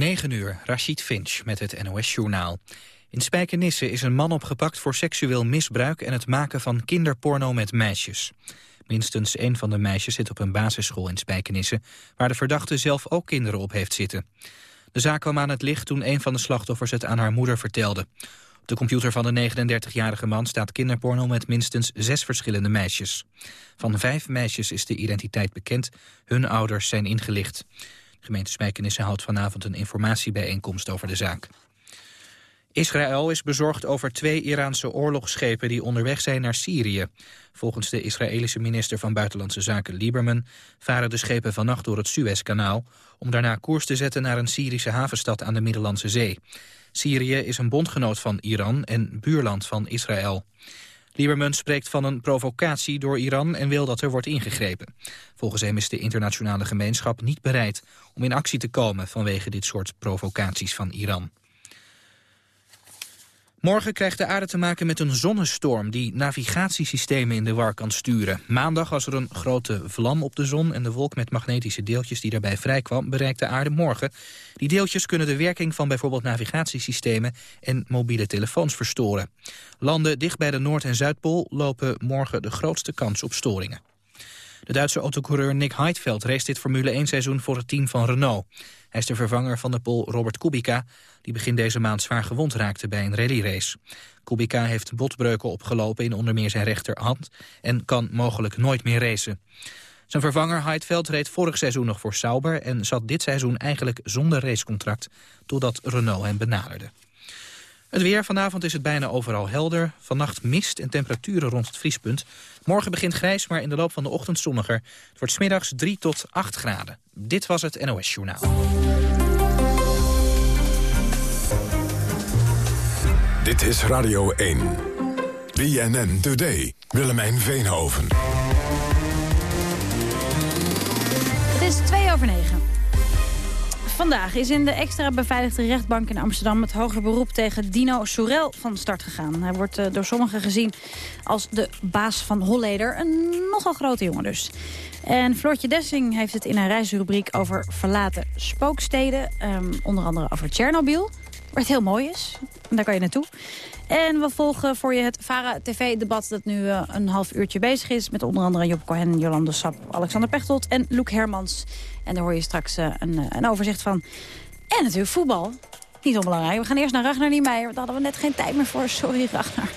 9 uur, Rashid Finch met het NOS-journaal. In Spijkenisse is een man opgepakt voor seksueel misbruik... en het maken van kinderporno met meisjes. Minstens één van de meisjes zit op een basisschool in Spijkenisse... waar de verdachte zelf ook kinderen op heeft zitten. De zaak kwam aan het licht toen een van de slachtoffers het aan haar moeder vertelde. Op de computer van de 39-jarige man staat kinderporno met minstens zes verschillende meisjes. Van vijf meisjes is de identiteit bekend, hun ouders zijn ingelicht. Gemeente Spijkenisse houdt vanavond een informatiebijeenkomst over de zaak. Israël is bezorgd over twee Iraanse oorlogsschepen die onderweg zijn naar Syrië. Volgens de Israëlische minister van Buitenlandse Zaken Lieberman varen de schepen vannacht door het Suezkanaal om daarna koers te zetten naar een Syrische havenstad aan de Middellandse Zee. Syrië is een bondgenoot van Iran en buurland van Israël. Lieberman spreekt van een provocatie door Iran en wil dat er wordt ingegrepen. Volgens hem is de internationale gemeenschap niet bereid om in actie te komen vanwege dit soort provocaties van Iran. Morgen krijgt de aarde te maken met een zonnestorm die navigatiesystemen in de war kan sturen. Maandag was er een grote vlam op de zon en de wolk met magnetische deeltjes die daarbij vrijkwam bereikt de aarde morgen. Die deeltjes kunnen de werking van bijvoorbeeld navigatiesystemen en mobiele telefoons verstoren. Landen dicht bij de Noord- en Zuidpool lopen morgen de grootste kans op storingen. De Duitse autocoureur Nick Heidfeld race dit Formule 1-seizoen voor het team van Renault. Hij is de vervanger van de Pool Robert Kubica, die begin deze maand zwaar gewond raakte bij een rallyrace. Kubica heeft botbreuken opgelopen in onder meer zijn rechterhand en kan mogelijk nooit meer racen. Zijn vervanger Heidfeld reed vorig seizoen nog voor Sauber en zat dit seizoen eigenlijk zonder racecontract, totdat Renault hem benaderde. Het weer. Vanavond is het bijna overal helder. Vannacht mist en temperaturen rond het vriespunt. Morgen begint grijs, maar in de loop van de ochtend zonniger. Het wordt smiddags 3 tot 8 graden. Dit was het NOS Journaal. Dit is Radio 1. BNN Today. Willemijn Veenhoven. Het is 2 over 9. Vandaag is in de extra beveiligde rechtbank in Amsterdam... het hoger beroep tegen Dino Soerel van start gegaan. Hij wordt uh, door sommigen gezien als de baas van Holleder. Een nogal grote jongen dus. En Floortje Dessing heeft het in haar reisrubriek over verlaten spooksteden. Um, onder andere over Tsjernobyl, waar het heel mooi is. Daar kan je naartoe. En we volgen voor je het VARA-TV-debat dat nu uh, een half uurtje bezig is... met onder andere Job Cohen, Jolande Sap, Alexander Pechtold en Loek Hermans. En daar hoor je straks uh, een, een, overzicht van. En natuurlijk voetbal. Niet onbelangrijk. We gaan eerst naar Ragnar Niemeyer. Daar hadden we net geen tijd meer voor. Sorry, Ragnar.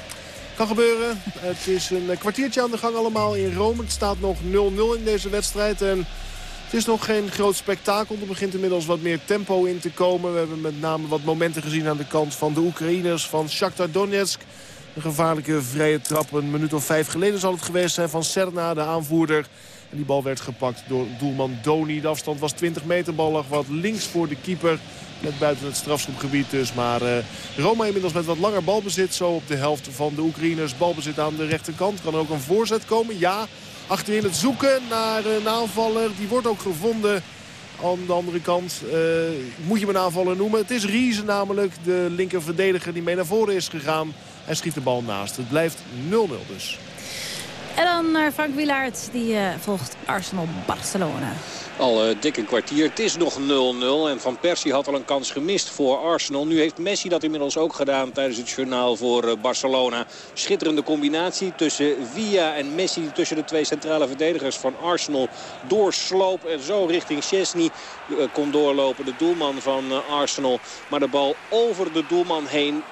Kan gebeuren. Het is een kwartiertje aan de gang allemaal in Rome. Het staat nog 0-0 in deze wedstrijd. En het is nog geen groot spektakel. Er begint inmiddels wat meer tempo in te komen. We hebben met name wat momenten gezien aan de kant van de Oekraïners van Shakhtar Donetsk. Een gevaarlijke vrije trap een minuut of vijf geleden zal het geweest zijn van Serna, de aanvoerder. En die bal werd gepakt door doelman Doni. De afstand was 20 meter. Bal lag wat links voor de keeper. Net buiten het strafschopgebied dus. Maar uh, Roma inmiddels met wat langer balbezit. Zo op de helft van de Oekraïners. Balbezit aan de rechterkant. Kan er ook een voorzet komen? Ja. Achterin het zoeken naar een aanvaller. Die wordt ook gevonden. Aan de andere kant uh, moet je hem een aanvaller noemen. Het is Riese namelijk, de linker verdediger die mee naar voren is gegaan. En schiet de bal naast. Het blijft 0-0 dus. En dan naar Frank Wielaert, die uh, volgt Arsenal-Barcelona. Al uh, dik een kwartier. Het is nog 0-0. En Van Persie had al een kans gemist voor Arsenal. Nu heeft Messi dat inmiddels ook gedaan tijdens het journaal voor uh, Barcelona. Schitterende combinatie tussen Villa en Messi. Tussen de twee centrale verdedigers van Arsenal. Doorsloop en zo richting Chesney uh, kon doorlopen. De doelman van Arsenal. Maar de bal over de doelman heen.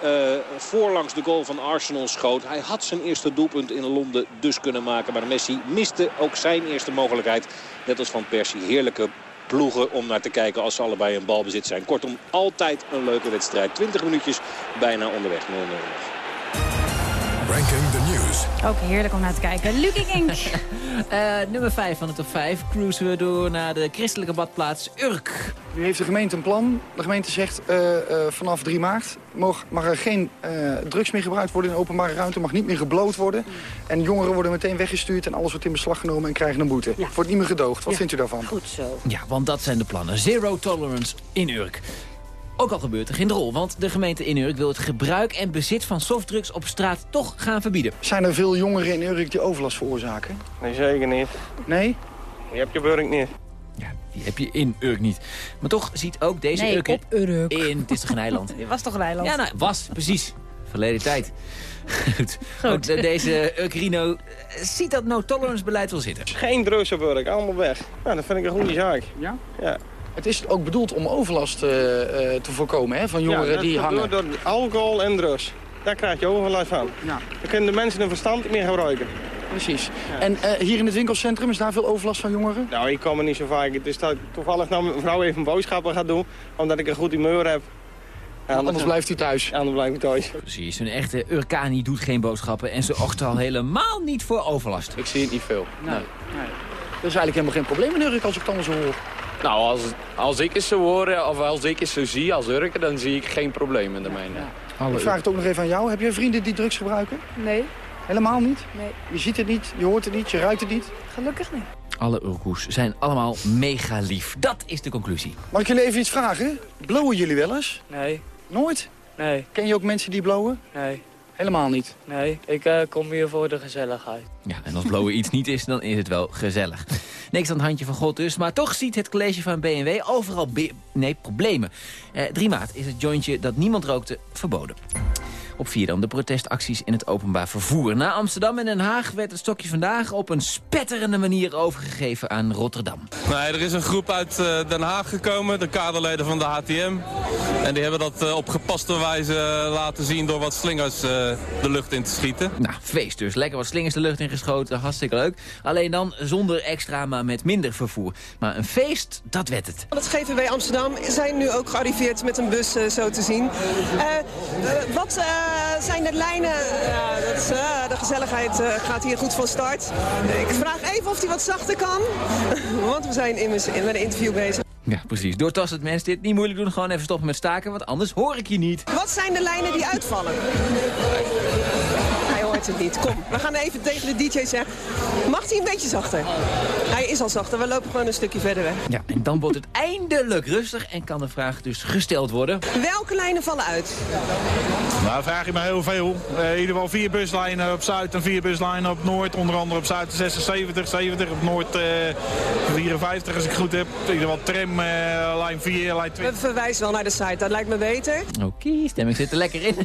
voorlangs de goal van Arsenal schoot. Hij had zijn eerste doelpunt in Londen dus kunnen maken. Maar Messi miste ook zijn eerste mogelijkheid. Net als Van Persie. Heerlijke ploegen om naar te kijken als ze allebei een balbezit zijn. Kortom, altijd een leuke wedstrijd. 20 minuutjes bijna onderweg. 0-0. Ranking the News. Ook heerlijk om naar te kijken. Lucky King. uh, nummer 5 van de top 5. Cruisen we door naar de christelijke badplaats Urk. Nu heeft de gemeente een plan. De gemeente zegt uh, uh, vanaf 3 maart mag, mag er geen drugs meer gebruikt worden in openbare ruimte. Mag niet meer gebloot worden. En jongeren worden meteen weggestuurd en alles wordt in beslag genomen en krijgen een boete. Ja. Wordt niet meer gedoogd. Wat ja. vindt u daarvan? Goed zo. Ja, want dat zijn de plannen. Zero tolerance in Urk. Ook al gebeurt er geen rol, want de gemeente in Urk wil het gebruik en bezit van softdrugs op straat toch gaan verbieden. Zijn er veel jongeren in Urk die overlast veroorzaken? Nee, zeker niet. Nee? Je hebt je burk niet. Ja, die heb je in Urk niet. Maar toch ziet ook deze Nee, Urk op Urk. in... Het is toch een eiland? Dit was toch een eiland? Ja, nou, was, precies. Verleden tijd. Goed. Goed. Ook de- deze Urkrino eh, ziet dat no-tolerance beleid wel zitten. Geen drugs op werk, allemaal weg. Nou, dat vind ik een goede zaak. Ja? Ja. Het is ook bedoeld om overlast eh, eh, te voorkomen hè, van jongeren ja, die gaat hangen. Door, door alcohol en drugs. Daar krijg je overlast van. Ja. Dan kunnen de mensen hun verstand niet meer gebruiken. Precies. En eh, hier in het winkelcentrum is daar veel overlast van jongeren? Nou, ik kom er niet zo vaak. Het is dat toevallig nou mijn vrouw even boodschappen ga doen. Omdat ik een goed humeur heb. Ja, Anders blijft u thuis. Ja, anders blijf ik thuis. Precies, een echte Urkani doet geen boodschappen... en zorgt al helemaal niet voor overlast. Ik zie het niet veel. Nee. nee. Dat is eigenlijk helemaal geen probleem in Urk als ik het zo hoor. Nou, als, als ik het zo hoor, of als ik het zo zie als Urker, dan zie ik geen probleem in de mijne. Ik vraag het ook nog even aan jou. Heb je vrienden die drugs gebruiken? Nee, Helemaal niet? nee, Je ziet het niet, je hoort het niet, je ruikt het niet. gelukkig niet. Alle Urkoes zijn allemaal mega lief. Dat is de conclusie. Mag ik jullie even iets vragen? Blowen jullie wel eens? Nee, Nooit? nee, Ken je ook mensen die blowen? nee, Helemaal niet. nee. Ik eh, kom hier voor de gezelligheid. Ja, en als blowen iets niet is, dan is het wel gezellig. Niks aan het handje van God dus, maar toch ziet het college van BMW overal nee, problemen. Eh, 3 maart is het jointje dat niemand rookte verboden. Op 4 dan de protestacties in het openbaar vervoer. Na Amsterdam en Den Haag werd het stokje vandaag op een spetterende manier overgegeven aan Rotterdam. Nee, er is een groep uit eh, Den Haag gekomen, de kaderleden van de HTM. En die hebben dat eh, op gepaste wijze eh, laten zien door wat slingers eh, de lucht in te schieten. Nou, feest dus. Lekker wat slingers de lucht ingeschoten, hartstikke leuk. Alleen dan zonder extra, maar met minder vervoer. Maar een feest, dat werd het. Het GVW Amsterdam zijn nu ook gearriveerd met een bus, eh, zo te zien. Wat eh, zijn de lijnen? Ja, dat is, eh, de gezelligheid eh, gaat hier goed van start. Ik vraag even of hij wat zachter kan. Want we zijn immers met een interview bezig. Ja, precies. Doortast het mensen dit niet moeilijk doen. Gewoon even stoppen met staken, want anders hoor ik je niet. Wat zijn de lijnen die uitvallen? Het niet. Kom, we gaan even tegen de DJ zeggen. Mag hij een beetje zachter? Hij is al zachter, we lopen gewoon een stukje verder weg. Ja, en dan wordt het eindelijk rustig en kan de vraag dus gesteld worden. Welke lijnen vallen uit? Nou, vraag je me heel veel. Eh, in ieder geval vier buslijnen op Zuid en vier buslijnen op Noord. Onder andere op Zuid 76, 70, op Noord eh 54 als ik goed heb. In ieder geval tram, eh, lijn 4, lijn 20. We verwijzen wel naar de site, dat lijkt me beter. Oké, stemming zit er lekker in.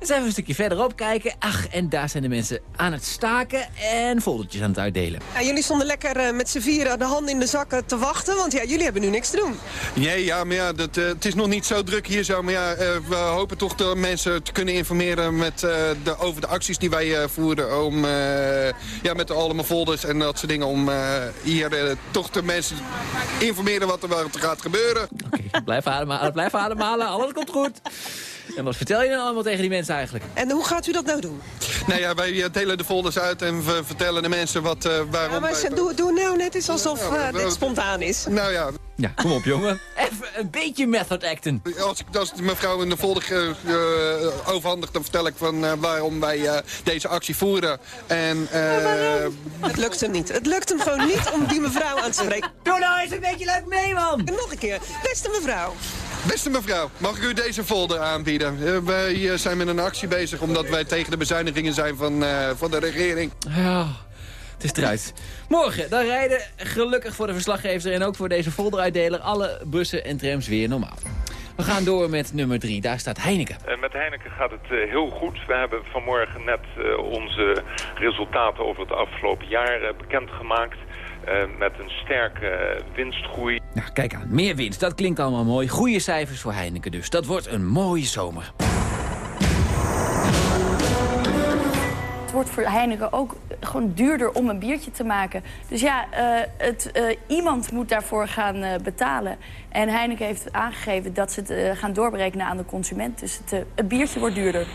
Dan zijn we een stukje verderop kijken. Ach, en daar zijn de mensen aan het staken en foldertjes aan het uitdelen. Ja, jullie stonden lekker eh, met z'n vieren de handen in de zakken te wachten, want ja, jullie hebben nu niks te doen. Nee, ja, maar ja, dat, eh, het is nog niet zo druk hier zo. Maar ja, eh, we hopen toch de mensen te kunnen informeren met, eh, de, over de acties die wij eh, voeren. Om, eh, ja, met allemaal folders en dat soort dingen. Om eh, hier toch de mensen informeren wat er, wat er gaat gebeuren. Oké, blijf ademhalen, blijf ademhalen, alles komt goed. En wat vertel je dan allemaal tegen die mensen eigenlijk? En hoe gaat u dat nou doen? Nou ja, wij eh, delen de folders uit en we vertellen de mensen wat, eh, waarom... Ja, maar wij- doe, doe nou net eens alsof Ja, eh, wel- dit spontaan is. Nou ja, Ja, kom op jongen. Even een beetje method acten. als, ik, als de mevrouw in de folder eh, eh, overhandigt, dan vertel ik van eh, waarom wij eh, deze actie voeren. En, eh, Het lukt hem niet. Het lukt hem gewoon niet om die mevrouw aan te spreken. Doe nou eens een beetje leuk mee, man! En nog een keer. Beste mevrouw. Beste mevrouw, mag ik u deze folder aanbieden? Eh, wij eh, zijn met een actie bezig omdat wij tegen de bezuinigingen zijn van, eh, van de regering. Ja, het is eruit. Morgen, dan rijden gelukkig voor de verslaggever en ook voor deze folderuitdeler alle bussen en trams weer normaal. We gaan door met nummer drie. Daar staat Heineken. Met Heineken gaat het eh, heel goed. We hebben vanmorgen net eh, onze resultaten over het afgelopen jaar bekendgemaakt. Eh, met een sterke winstgroei. Nou, kijk aan. Meer winst. Dat klinkt allemaal mooi. Goede cijfers voor Heineken dus. Dat wordt een mooie zomer. Het wordt voor Heineken ook gewoon duurder om een biertje te maken. Dus ja, eh, het, eh, iemand moet daarvoor gaan eh, betalen. En Heineken heeft aangegeven dat ze het eh, gaan doorberekenen aan de consument. Dus het, eh, het biertje wordt duurder.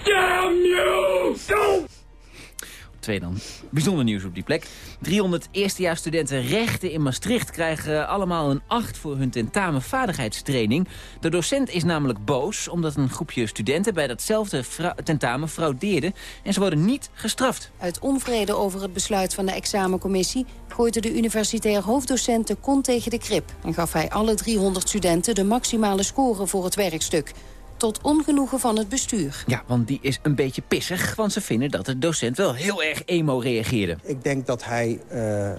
Twee dan. Bijzonder nieuws op die plek. 300 eerstejaarsstudenten rechten in Maastricht krijgen allemaal een 8 voor hun tentamen vaardigheidstraining. De docent is namelijk boos omdat een groepje studenten bij datzelfde tentamen fraudeerde en ze worden niet gestraft. Uit onvrede over het besluit van de examencommissie... gooide de universitair hoofddocent de kont tegen de krip... en gaf hij alle 300 studenten de maximale score voor het werkstuk. Tot ongenoegen van het bestuur. Ja, want die is een beetje pissig, want ze vinden dat de docent wel heel erg emo reageerde. Ik denk dat hij uh, uh,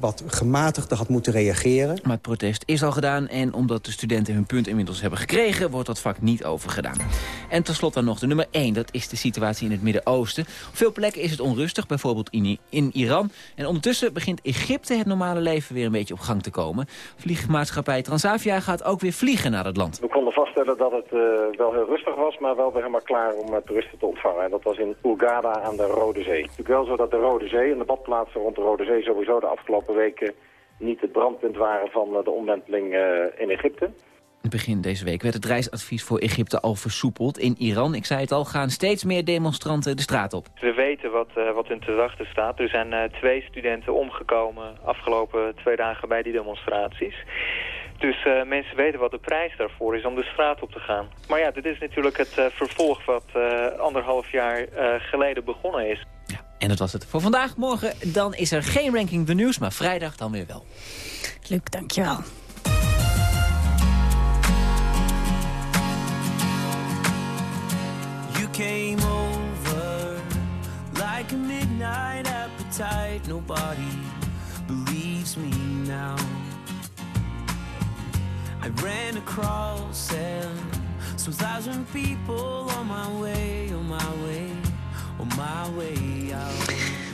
wat gematigder had moeten reageren. Maar het protest is al gedaan en omdat de studenten hun punt inmiddels hebben gekregen... wordt dat vak niet overgedaan. En tenslotte dan nog de nummer 1, dat is de situatie in het Midden-Oosten. Op veel plekken is het onrustig, bijvoorbeeld in, in Iran. En ondertussen begint Egypte het normale leven weer een beetje op gang te komen. Vliegmaatschappij Transavia gaat ook weer vliegen naar het land. We konden vaststellen dat het uh, wel heel rustig was, maar wel weer helemaal klaar om uh, toeristen te ontvangen. En dat was in Hurghada aan de Rode Zee. Het is natuurlijk wel zo dat de Rode Zee en de badplaatsen rond de Rode Zee sowieso de afgelopen weken niet het brandpunt waren van uh, de omwenteling in Egypte. Begin deze week werd het reisadvies voor Egypte al versoepeld. In Iran, ik zei het al, gaan steeds meer demonstranten de straat op. We weten wat, uh, wat hun te wachten staat. Er zijn uh, twee studenten omgekomen afgelopen twee dagen bij die demonstraties. Dus uh, mensen weten wat de prijs daarvoor is om de straat op te gaan. Maar ja, dit is natuurlijk het uh, vervolg wat uh, anderhalf jaar geleden begonnen is. Ja, en dat was het voor vandaag. Morgen dan is er geen ranking de nieuws, maar vrijdag dan weer wel. Luc, dankjewel. You came over like a midnight appetite. Nobody believes me now. I ran across thousand people on my way, on my way, on my way.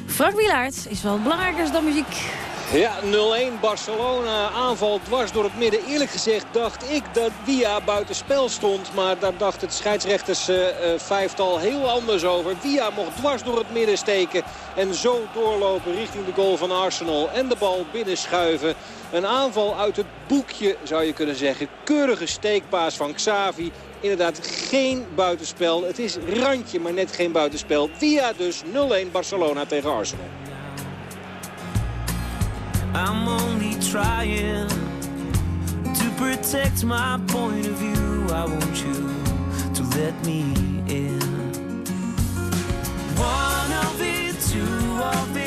Frank Wielaert is wel belangrijker dan muziek. Ja, 0-1 Barcelona. Aanval dwars door het midden. Eerlijk gezegd dacht ik dat Via buitenspel stond. Maar daar dacht het scheidsrechters uh, vijftal heel anders over. Via mocht dwars door het midden steken. En zo doorlopen richting de goal van Arsenal. En de bal binnenschuiven. Een aanval uit het boekje zou je kunnen zeggen. Keurige steekpaas van Xavi. Inderdaad geen buitenspel. Het is randje, maar net geen buitenspel. Via dus 0-1 Barcelona tegen Arsenal. I'm only trying to protect my point of view. I want you to let me in. One of it, two of it.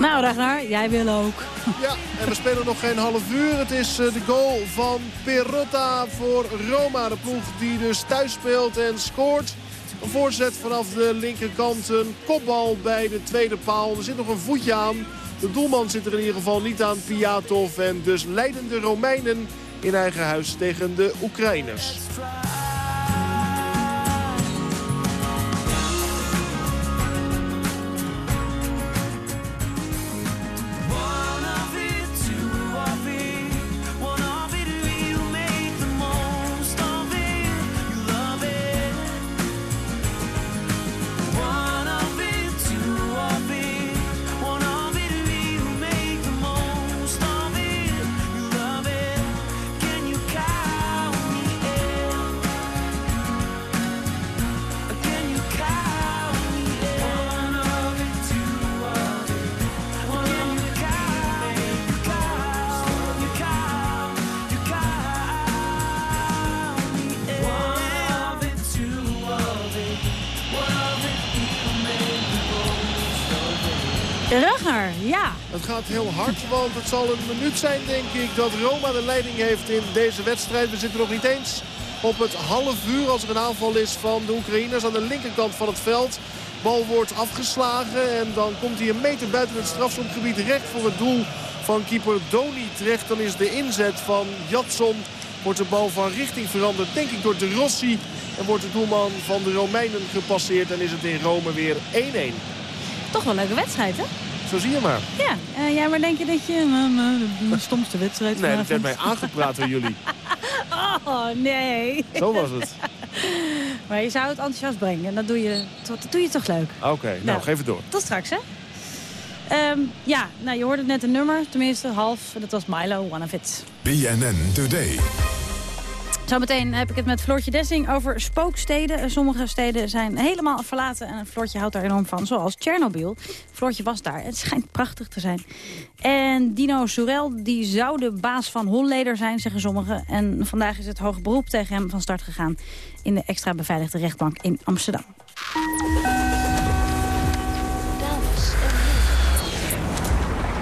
Nou, Ragnar, jij wil ook. Ja, en we spelen nog geen half uur. Het is de goal van Perotta voor Roma. De ploeg die dus thuis speelt en scoort. Een voorzet vanaf de linkerkant. Een kopbal bij de tweede paal. Er zit nog een voetje aan. De doelman zit er in ieder geval niet aan, Piatov. En dus leiden de Romeinen in eigen huis tegen de Oekraïners. Gaat heel hard, want het zal een minuut zijn, denk ik, dat Roma de leiding heeft in deze wedstrijd. We zitten nog niet eens op het half uur als er een aanval is van de Oekraïners aan de linkerkant van het veld. Bal wordt afgeslagen en dan komt hij een meter buiten het strafschopgebied recht voor het doel van keeper Doni terecht. Dan is de inzet van Jatson, wordt de bal van richting veranderd, denk ik door de Rossi. En wordt de doelman van de Romeinen gepasseerd en is het in Rome weer 1-1. Toch wel een leuke wedstrijd, hè? Zo zie je maar. Ja, uh, ja maar denk je dat je uh, de stomste wedstrijd Nee, dat werd mij aangepraat door jullie. Oh, nee. Zo was het. maar je zou het enthousiast brengen. En dat doe je, dat doe je toch leuk. Oké, okay, nou, nou, geef het door. Tot straks, hè? Um, ja, nou, je hoorde net een nummer, tenminste half. Dat was Milo, One of It. BNN Today. Zometeen heb ik het met Floortje Dessing over spooksteden. Sommige steden zijn helemaal verlaten en Floortje houdt daar enorm van. Zoals Tsjernobyl. Floortje was daar. Het schijnt prachtig te zijn. En Dino Soerel, die zou de baas van Holleder zijn, zeggen sommigen. En vandaag is het hoge beroep tegen hem van start gegaan... in de extra beveiligde rechtbank in Amsterdam.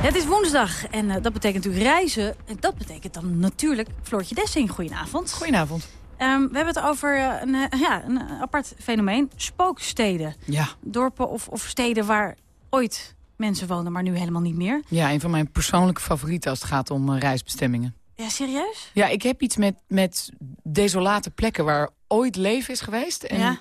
Het is woensdag en eh, dat betekent natuurlijk reizen. En dat betekent dan natuurlijk Floortje Dessing. Goedenavond. Goedenavond. Ehm, we hebben het over eh, een, eh, ja, een apart fenomeen. Spooksteden. Ja. Dorpen of, of steden waar ooit mensen woonden, maar nu helemaal niet meer. Ja, een van mijn persoonlijke favorieten als het gaat om reisbestemmingen. Ja, serieus? Ja, ik heb iets met, met desolate plekken waar ooit leven is geweest... en Ja.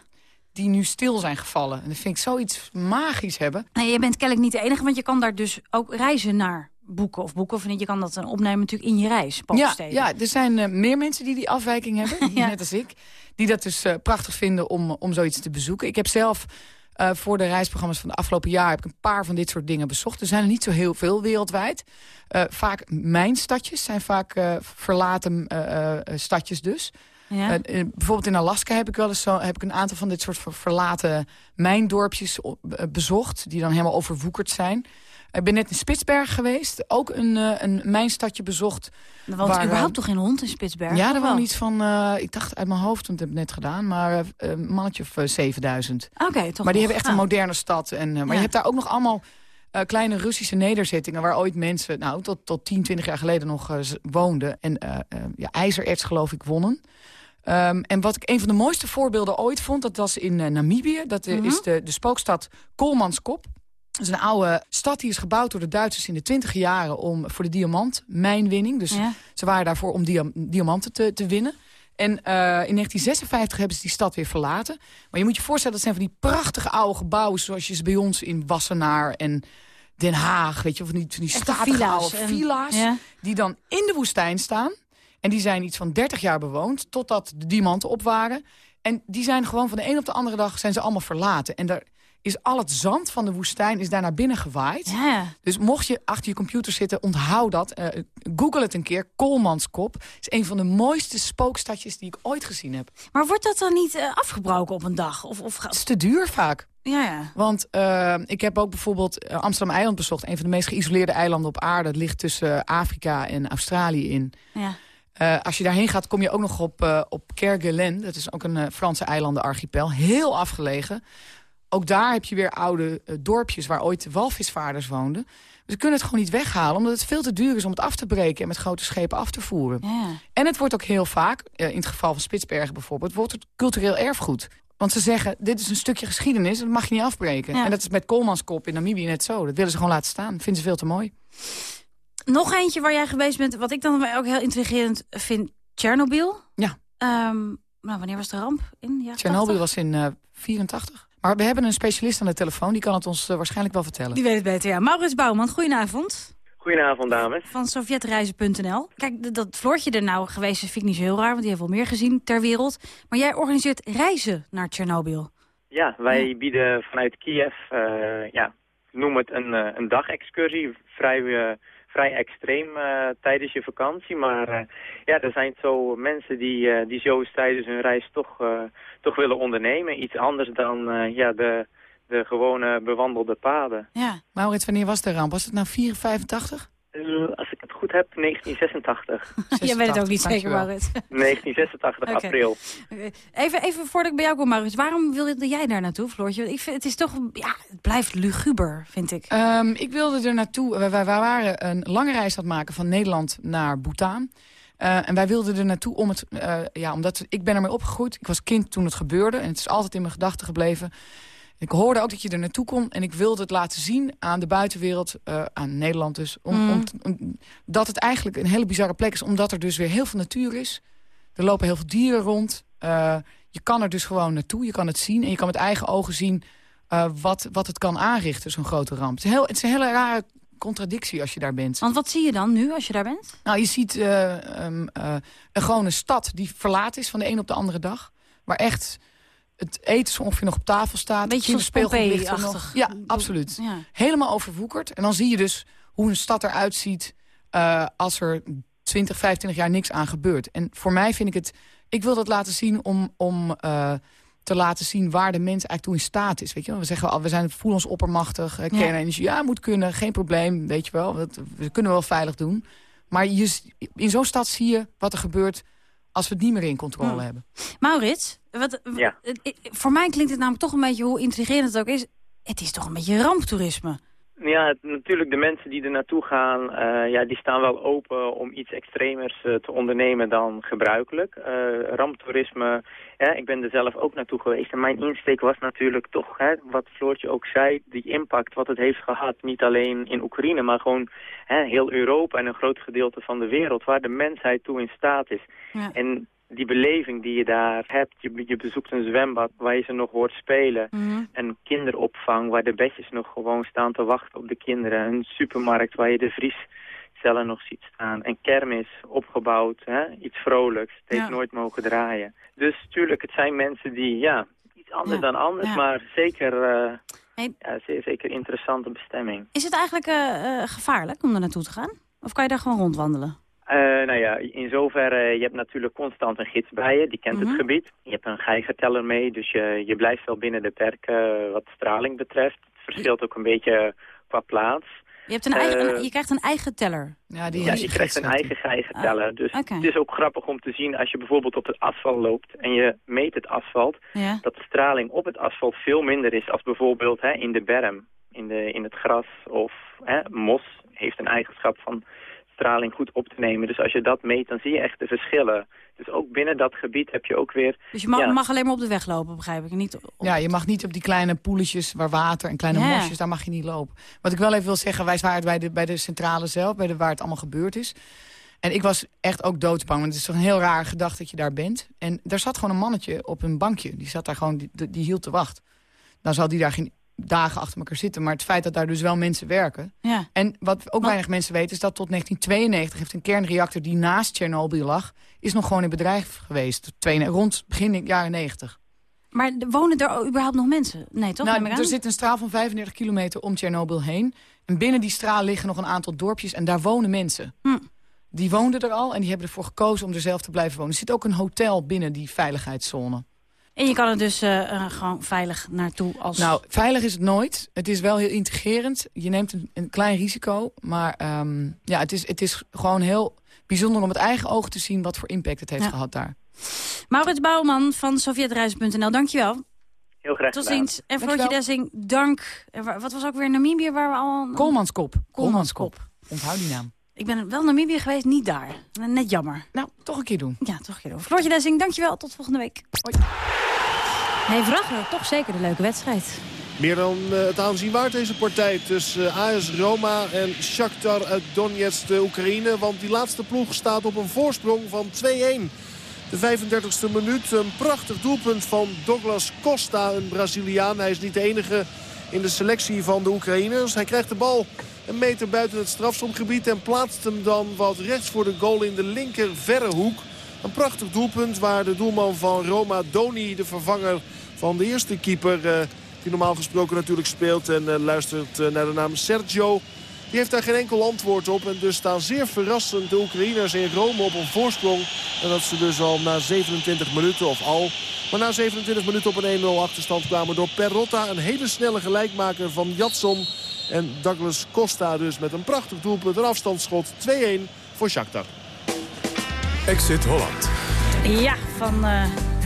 Die nu stil zijn gevallen. En dat vind ik zoiets magisch hebben. Nee, je bent kennelijk niet de enige, want je kan daar dus ook reizen naar boeken of boeken. Of niet, je kan dat dan opnemen natuurlijk in je reis, Ja, ja, er zijn eh, meer mensen die die afwijking hebben, net als ik. Die dat dus eh, prachtig vinden om, om zoiets te bezoeken. Ik heb zelf eh, voor de reisprogramma's van de afgelopen jaar... heb ik een paar van dit soort dingen bezocht. Er zijn er niet zo heel veel wereldwijd. Vaak mijn stadjes zijn vaak verlaten stadjes dus. Ja. Eh, eh, bijvoorbeeld in Alaska heb ik wel eens zo, heb ik een aantal van dit soort ver- verlaten mijndorpjes eh, bezocht. Die dan helemaal overwoekerd zijn. Ik ben net in Spitsbergen geweest. Ook een, een mijnstadje bezocht. Er woont waar, überhaupt toch geen hond in Spitsbergen? Ja, er woont iets van, ik dacht uit mijn hoofd, want ik heb het net gedaan, maar een mannetje of eh, 7000. Oké, toch Maar die nog. hebben echt een moderne stad. En, maar Ja. je hebt daar ook nog allemaal kleine Russische nederzettingen... waar ooit mensen, nou, tot, tot 10, 20 jaar geleden nog woonden. En ja, ijzererts, geloof ik, wonnen. Ehm, en wat ik een van de mooiste voorbeelden ooit vond... dat was in eh, Namibië. Dat eh, Mhm. is de, de spookstad Kolmanskop. Dat is een oude stad die is gebouwd door de Duitsers in de twintige jaren... Om, voor de diamantmijnwinning. Dus Ja. ze waren daarvoor om diam- diamanten te, te winnen. En eh, in 1956 hebben ze die stad weer verlaten. Maar je moet je voorstellen, dat zijn van die prachtige oude gebouwen... zoals je ze bij ons in Wassenaar en Den Haag... weet je, van die, van die statige villa's oude en- villa's... ja. die dan in de woestijn staan. En die zijn iets van 30 jaar bewoond, totdat de diamanten op waren. En die zijn gewoon van de een op de andere dag zijn ze allemaal verlaten. En daar is al het zand van de woestijn is daar naar binnen gewaaid. Ja. Dus mocht je achter je computer zitten, onthoud dat. Eh, Google het een keer. Koolmanskop is een van de mooiste spookstadjes die ik ooit gezien heb. Maar wordt dat dan niet eh, afgebroken op een dag? Of, of... Het is te duur vaak. Ja, ja. Want eh, ik heb ook bijvoorbeeld Amsterdam-eiland bezocht. Een van de meest geïsoleerde eilanden op aarde. Het ligt tussen Afrika en Australië in. ja. Eh, als je daarheen gaat, kom je ook nog op, eh op Kerguelen. Dat is ook een eh, Franse eilandenarchipel. Heel afgelegen. Ook daar heb je weer oude dorpjes waar ooit de walvisvaarders woonden. We kunnen het gewoon niet weghalen, omdat het veel te duur is om het af te breken en met grote schepen af te voeren. Ja. En het wordt ook heel vaak, in het geval van Spitsbergen bijvoorbeeld, wordt het cultureel erfgoed. Want ze zeggen, dit is een stukje geschiedenis, dat mag je niet afbreken. Ja. En dat is met Koolmanskop in Namibië net zo. Dat willen ze gewoon laten staan. Dat vinden ze veel te mooi. Nog eentje waar jij geweest bent, wat ik dan ook heel intrigerend vind. Tsjernobyl. Ja. Ehm, nou, wanneer was de ramp? In ja, Tsjernobyl was in eh 84. Maar we hebben een specialist aan de telefoon, die kan het ons eh, waarschijnlijk wel vertellen. Die weet het beter, ja. Maurits Bouwman, goedenavond. Goedenavond, dames. Van Sovjetreizen.nl. Kijk, dat Floortje er nou geweest is, vind ik niet zo heel raar... want die heeft wel meer gezien ter wereld. Maar jij organiseert reizen naar Tsjernobyl. Ja, wij bieden vanuit Kiev, eh, ja, noem het een, een dagexcursie. Vrij, eh, vrij extreem eh, tijdens je vakantie. Maar eh, ja, er zijn zo mensen die, eh, die zo tijdens hun reis toch, toch willen ondernemen. Iets anders dan ja, de, de gewone bewandelde paden. Ja. Maurits, wanneer was de ramp? Was het nou 84? Eh, als ik het goed heb, 1986. Jij weet het ook niet zeker. Maurits. 1986, Oké. april. Oké. Even, even voordat ik bij jou kom, Maurits. Waarom wilde jij daar naartoe, Floortje? Want Ik vind, het is toch, ja, het blijft luguber, vind ik. Ehm, ik wilde er naartoe. Wij, wij waren een lange reis aan het maken van Nederland naar Bhutan. Eh, en wij wilden er naartoe om het, eh, ja, omdat ik ben ermee opgegroeid. Ik was kind toen het gebeurde en het is altijd in mijn gedachten gebleven. Ik hoorde ook dat je er naartoe kon en ik wilde het laten zien aan de buitenwereld, eh, aan Nederland dus. Om, Mm. om, om- dat het eigenlijk een hele bizarre plek is, omdat er dus weer heel veel natuur is. Er lopen heel veel dieren rond. Eh, je kan er dus gewoon naartoe, je kan het zien en je kan met eigen ogen zien eh, wat, wat het kan aanrichten, zo'n grote ramp. Het is, heel, het is een hele rare contradictie als je daar bent. Want wat zie je dan nu als je daar bent? Nou, je ziet eh, ehm, eh, een gewone stad die verlaten is van de een op de andere dag. Waar echt het eten zo ongeveer nog op tafel staat. Beetje nog. Pompeii-achtig. Ja, absoluut. Ja. Helemaal overwoekerd. En dan zie je dus hoe een stad eruit ziet eh, als er 20, 25 jaar niks aan gebeurt. En voor mij vind ik het... Ik wil dat laten zien om... om eh, te laten zien waar de mens eigenlijk toe in staat is. Weet je? We zeggen al, we zijn, voelen ons oppermachtig. eh, Kernenergie, ja, moet kunnen, geen probleem. Weet je wel, dat, we kunnen wel veilig doen. Maar je, in zo'n stad zie je wat er gebeurt als we het niet meer in controle Hmm. hebben. Maurits, wat, Ja. voor mij klinkt het namelijk toch een beetje, hoe intrigerend het ook is... het is toch een beetje ramptoerisme. Ja, het- natuurlijk de mensen die er naartoe gaan, eh, ja, die staan wel open om iets extremers eh, te ondernemen dan gebruikelijk. Eh ramptoerisme, ik ben er zelf ook naartoe geweest. En mijn insteek was natuurlijk toch, hè, wat Floortje ook zei, die impact wat het heeft gehad. Niet alleen in Oekraïne, maar gewoon hè, heel Europa en een groot gedeelte van de wereld. Waar de mensheid toe in staat is. Ja. En die beleving die je daar hebt, je, je bezoekt een zwembad waar je ze nog hoort spelen. Mhm. Een kinderopvang waar de bedjes nog gewoon staan te wachten op de kinderen. Een supermarkt waar je de vriescellen nog ziet staan. Een kermis opgebouwd, hè? iets vrolijks. Heeft Ja. nooit mogen draaien. Dus tuurlijk, het zijn mensen die, ja, iets anders Ja. dan anders. Ja. Maar zeker, Hey. ja, zeer zeker interessante bestemming. Is het eigenlijk eh, eh, gevaarlijk om er naartoe te gaan? Of kan je daar gewoon rondwandelen? Eh, nou ja, in zoverre, je hebt natuurlijk constant een gids bij je, die kent Mhm. het gebied. Je hebt een geigerteller mee, dus je, je blijft wel binnen de perken wat straling betreft. Het verschilt ook een beetje qua plaats. Je, hebt een eigen, Eh, een- je krijgt een eigen teller. Ja, die Ja, je krijgt een eigen geigerteller. Dus Ah, oké. het is ook grappig om te zien als je bijvoorbeeld op het asfalt loopt en je meet het asfalt, Ja. dat de straling op het asfalt veel minder is als bijvoorbeeld hè, in de berm, in, de, in het gras of hè, mos heeft een eigenschap van straling goed op te nemen. Dus als je dat meet, dan zie je echt de verschillen. Dus ook binnen dat gebied heb je ook weer... Dus je mag, ja, mag alleen maar op de weg lopen, begrijp ik. Niet op- Ja, je mag niet op die kleine poeletjes waar water en kleine Ja. mosjes, daar mag je niet lopen. Wat ik wel even wil zeggen, wij waren bij de, bij de centrale zelf, bij de, waar het allemaal gebeurd is. En ik was echt ook doodsbang, want het is toch een heel raar gedacht dat je daar bent. En daar zat gewoon een mannetje op een bankje, die zat daar gewoon, die, die- die hield te wacht. Nou zal die daar geen dagen achter elkaar zitten, maar het feit dat daar dus wel mensen werken. Ja. En wat ook weinig mensen weten, is dat tot 1992 heeft een kernreactor die naast Tsjernobyl lag, is nog gewoon in bedrijf geweest. Twee- Rond begin jaren 90. Maar wonen er überhaupt nog mensen? Nee, toch? Nou, er zit een straal van 35 kilometer om Tsjernobyl heen. En binnen die straal liggen nog een aantal dorpjes en daar wonen mensen. Hm. Die woonden er al en die hebben ervoor gekozen om er zelf te blijven wonen. Er zit ook een hotel binnen die veiligheidszone. En je kan er dus eh, eh, gewoon veilig naartoe als... Nou, veilig is het nooit. Het is wel heel integrerend. Je neemt een, een klein risico. Maar ehm, ja, het is, het is gewoon heel bijzonder om met eigen ogen te zien... wat voor impact het heeft Ja. gehad daar. Maurits Bouwman van Sovjetreizen.nl, dankjewel. heel graag Tot gedaan. ziens. En Floortje Dankjewel. Dessing, dank. En Wat was ook weer Namibië waar we al... Koolmanskop. Koolmanskop. Onthoud die naam. Ik ben wel Namibië geweest, niet daar. Net jammer. Nou, toch een keer doen. Ja, toch een keer doen. Floortje Dessing, dankjewel. Tot volgende week. Hoi. Hey, Vrachter, toch zeker de leuke wedstrijd. Meer dan eh, het aanzien waard deze partij tussen eh, AS Roma en Shakhtar uit Donetsk, de Oekraïne. Want die laatste ploeg staat op een voorsprong van 2-1. De 35e minuut, een prachtig doelpunt van Douglas Costa, een Braziliaan. Hij is niet de enige in de selectie van de Oekraïners. Hij krijgt de bal een meter buiten het strafschopgebied en plaatst hem dan wat rechts voor de goal in de linker verre hoek. Een prachtig doelpunt waar de doelman van Roma, Doni, de vervanger van de eerste keeper... eh, die normaal gesproken natuurlijk speelt en eh, luistert eh, naar de naam Sergio. Die heeft daar geen enkel antwoord op. En dus staan zeer verrassend de Oekraïners in Rome op een voorsprong. En dat ze dus al na 27 minuten, of al... Maar na 27 minuten op een 1-0 achterstand kwamen door Perrotta. Een hele snelle gelijkmaker van Jatson. En Douglas Costa dus met een prachtig doelpunt. Een afstandsschot 2-1 voor Shakhtar. Exit Holland. Ja, van eh,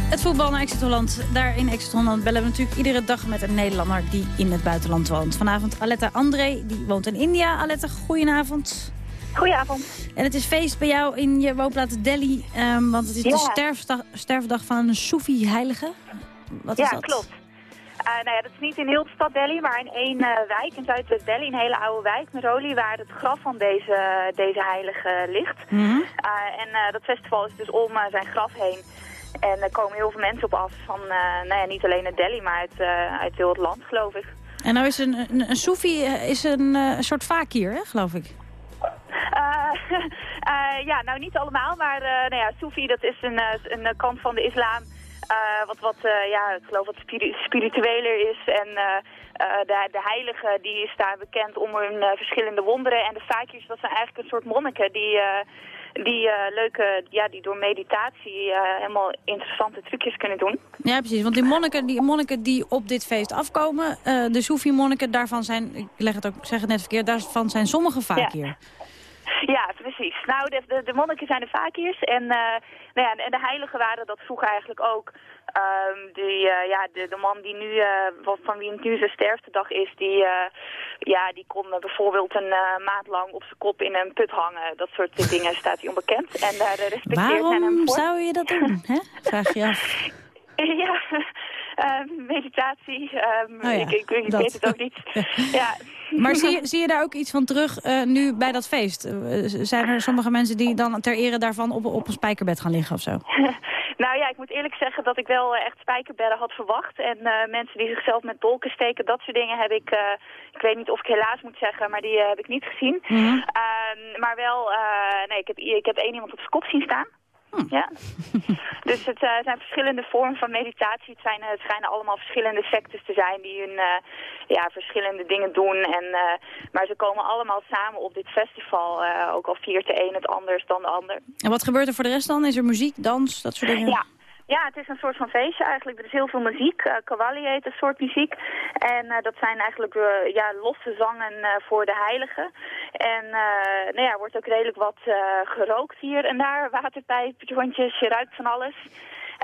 het voetbal naar Exit Holland. Daar in Exit Holland bellen we natuurlijk iedere dag met een Nederlander die in het buitenland woont. Vanavond Aletta André, die woont in India. Aletta, goedenavond. Goedenavond. En het is feest bij jou in je woonplaats Delhi, ehm, want het is de sterfdag, sterfdag van een Soefi-heilige. Wat is ja, dat? klopt. Eh, nou ja, dat is niet in heel de stad Delhi, maar in één eh, wijk in Zuidwest Delhi, een hele oude wijk, Meroli, waar het graf van deze, deze heilige ligt. Mhm. Eh, en dat festival is dus om zijn graf heen. En er komen heel veel mensen op af van, nou ja, niet alleen uit Delhi, maar uit, uit heel het land, geloof ik. En nou is een, een, een Soefi is een, een soort fakir, hè, geloof ik. Ja, nou niet allemaal, maar eh nou ja, Soefi dat is een, een kant van de islam eh, wat, wat eh, ja, ik geloof wat spiri- spiritueler is. En eh, de, de heiligen die is daar bekend om hun verschillende wonderen. En de fakirs dat zijn eigenlijk een soort monniken die... die leuke, ja, die door meditatie helemaal interessante trucjes kunnen doen. Ja, precies. Want die monniken die, monniken die op dit feest afkomen, de Soefi-monniken, daarvan zijn, ik leg het ook, zeg het net verkeerd, daarvan zijn sommige fakir. Ja, precies. Nou, de, de, de monniken zijn de fakirs en, uh, nou ja, en de heiligen waren dat vroeger eigenlijk ook. Um, die, uh, ja, de, de man die nu, uh, van wie het nu zijn sterftedag is, die, ja, die kon bijvoorbeeld een maand lang op zijn kop in een put hangen. Dat soort dingen staat hij onbekend. En daar respecteert Waarom hem voor. zou je dat doen, hè? Vraag je af. Ja, uh, meditatie. Um, oh ja, ik, ik, ik weet het ook niet. ja. Maar zie je, zie je daar ook iets van terug uh, nu bij dat feest? Uh, zijn er sommige mensen die dan ter ere daarvan op, op een spijkerbed gaan liggen of zo? nou ja, ik moet eerlijk zeggen dat ik wel echt spijkerbedden had verwacht. En mensen die zichzelf met dolken steken, dat soort dingen heb ik... ik weet niet of ik helaas moet zeggen, maar die heb ik niet gezien. Mhm. Mm -hmm. maar wel, nee, ik heb, ik heb één iemand op zijn kop zien staan. Hm. Ja. dus het uh, zijn verschillende vormen van meditatie. Het, zijn, het schijnen allemaal verschillende sectes te zijn die hun uh, ja, verschillende dingen doen. En, uh, maar ze komen allemaal samen op dit festival. ook al viert de een het anders dan de ander. En wat gebeurt er voor de rest dan? Is er muziek, dans, dat soort dingen? Ja. Ja, het is een soort van feestje eigenlijk. Er is heel veel muziek. Uh, Kawali heet een soort muziek. En uh, dat zijn eigenlijk uh, ja, losse zangen voor de heiligen. En nou ja, er wordt ook redelijk wat gerookt hier en daar. Waterpijpjontjes, je ruikt van alles.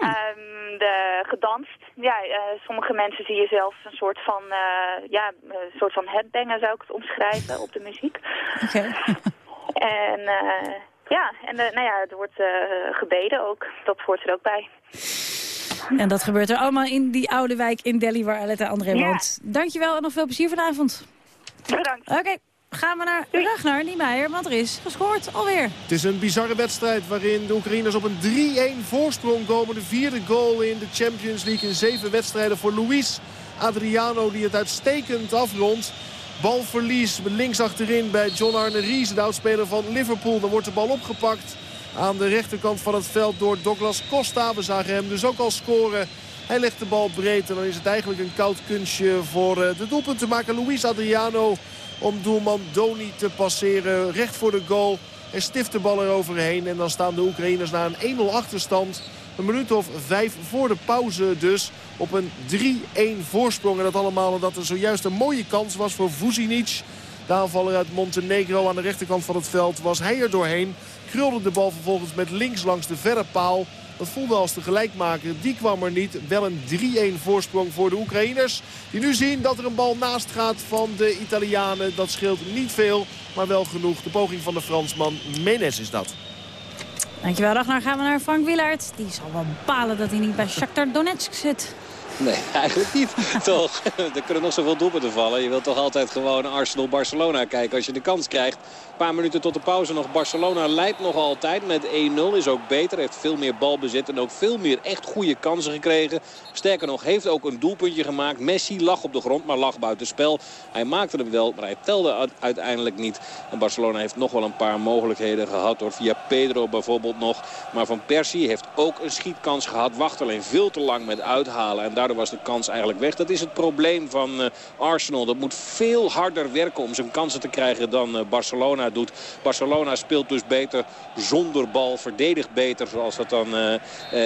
Um, de, gedanst. Ja, sommige mensen zie je zelfs een soort van, ja, een soort van headbanger zou ik het omschrijven op de muziek. Oké. Okay. en... Ja, en de, nou ja, er wordt uh, gebeden ook. Dat hoort er ook bij. En dat gebeurt er allemaal in die oude wijk in Delhi waar Aletta André ja. woont. Dankjewel en nog veel plezier vanavond. Bedankt. Oké, okay, gaan we naar Ragnar Niemeyer, want er is gescoord alweer. Het is een bizarre wedstrijd waarin de Oekraïners op een 3-1 voorsprong komen. De vierde goal in de Champions League in zeven wedstrijden voor Luis Adriano die het uitstekend afrondt. Balverlies links achterin bij John Arne Ries, de oudspeler van Liverpool. Dan wordt de bal opgepakt aan de rechterkant van het veld door Douglas Costa. We zagen hem dus ook al scoren. Hij legt de bal breed en dan is het eigenlijk een koud kunstje voor de doelpunt te maken. Luis Adriano om doelman Doni te passeren. Recht voor de goal. Hij stift de bal eroverheen en dan staan de Oekraïners na een 1-0 achterstand. Een minuut of vijf voor de pauze dus op een 3-1 voorsprong. En dat allemaal omdat er zojuist een mooie kans was voor Vuzinic. De aanvaller uit Montenegro aan de rechterkant van het veld was hij er doorheen. Krulde de bal vervolgens met links langs de verre paal. Dat voelde als de gelijkmaker. Die kwam er niet. Wel een 3-1 voorsprong voor de Oekraïners. Die nu zien dat er een bal naast gaat van de Italianen. Dat scheelt niet veel, maar wel genoeg. De poging van de Fransman Menes is dat. Dankjewel, Ragnar. Gaan we naar Frank Wielaert. Die zal wel bepalen dat hij niet bij Shakhtar Donetsk zit. Nee, eigenlijk niet. toch? Er kunnen nog zoveel doelpunten vallen. Je wilt toch altijd gewoon Arsenal-Barcelona kijken als je de kans krijgt. Een paar minuten tot de pauze nog. Barcelona leidt nog altijd met 1-0. Is ook beter. Heeft veel meer balbezit en ook veel meer echt goede kansen gekregen. Sterker nog, heeft ook een doelpuntje gemaakt. Messi lag op de grond, maar lag buiten spel. Hij maakte hem wel, maar hij telde uiteindelijk niet. En Barcelona heeft nog wel een paar mogelijkheden gehad. Door via Pedro bijvoorbeeld nog. Maar Van Persie heeft ook een schietkans gehad. Wacht alleen veel te lang met uithalen. En daardoor was de kans eigenlijk weg. Dat is het probleem van uh, Arsenal. Dat moet veel harder werken om zijn kansen te krijgen dan uh, Barcelona doet. Barcelona speelt dus beter zonder bal. Verdedigt beter zoals dat dan uh,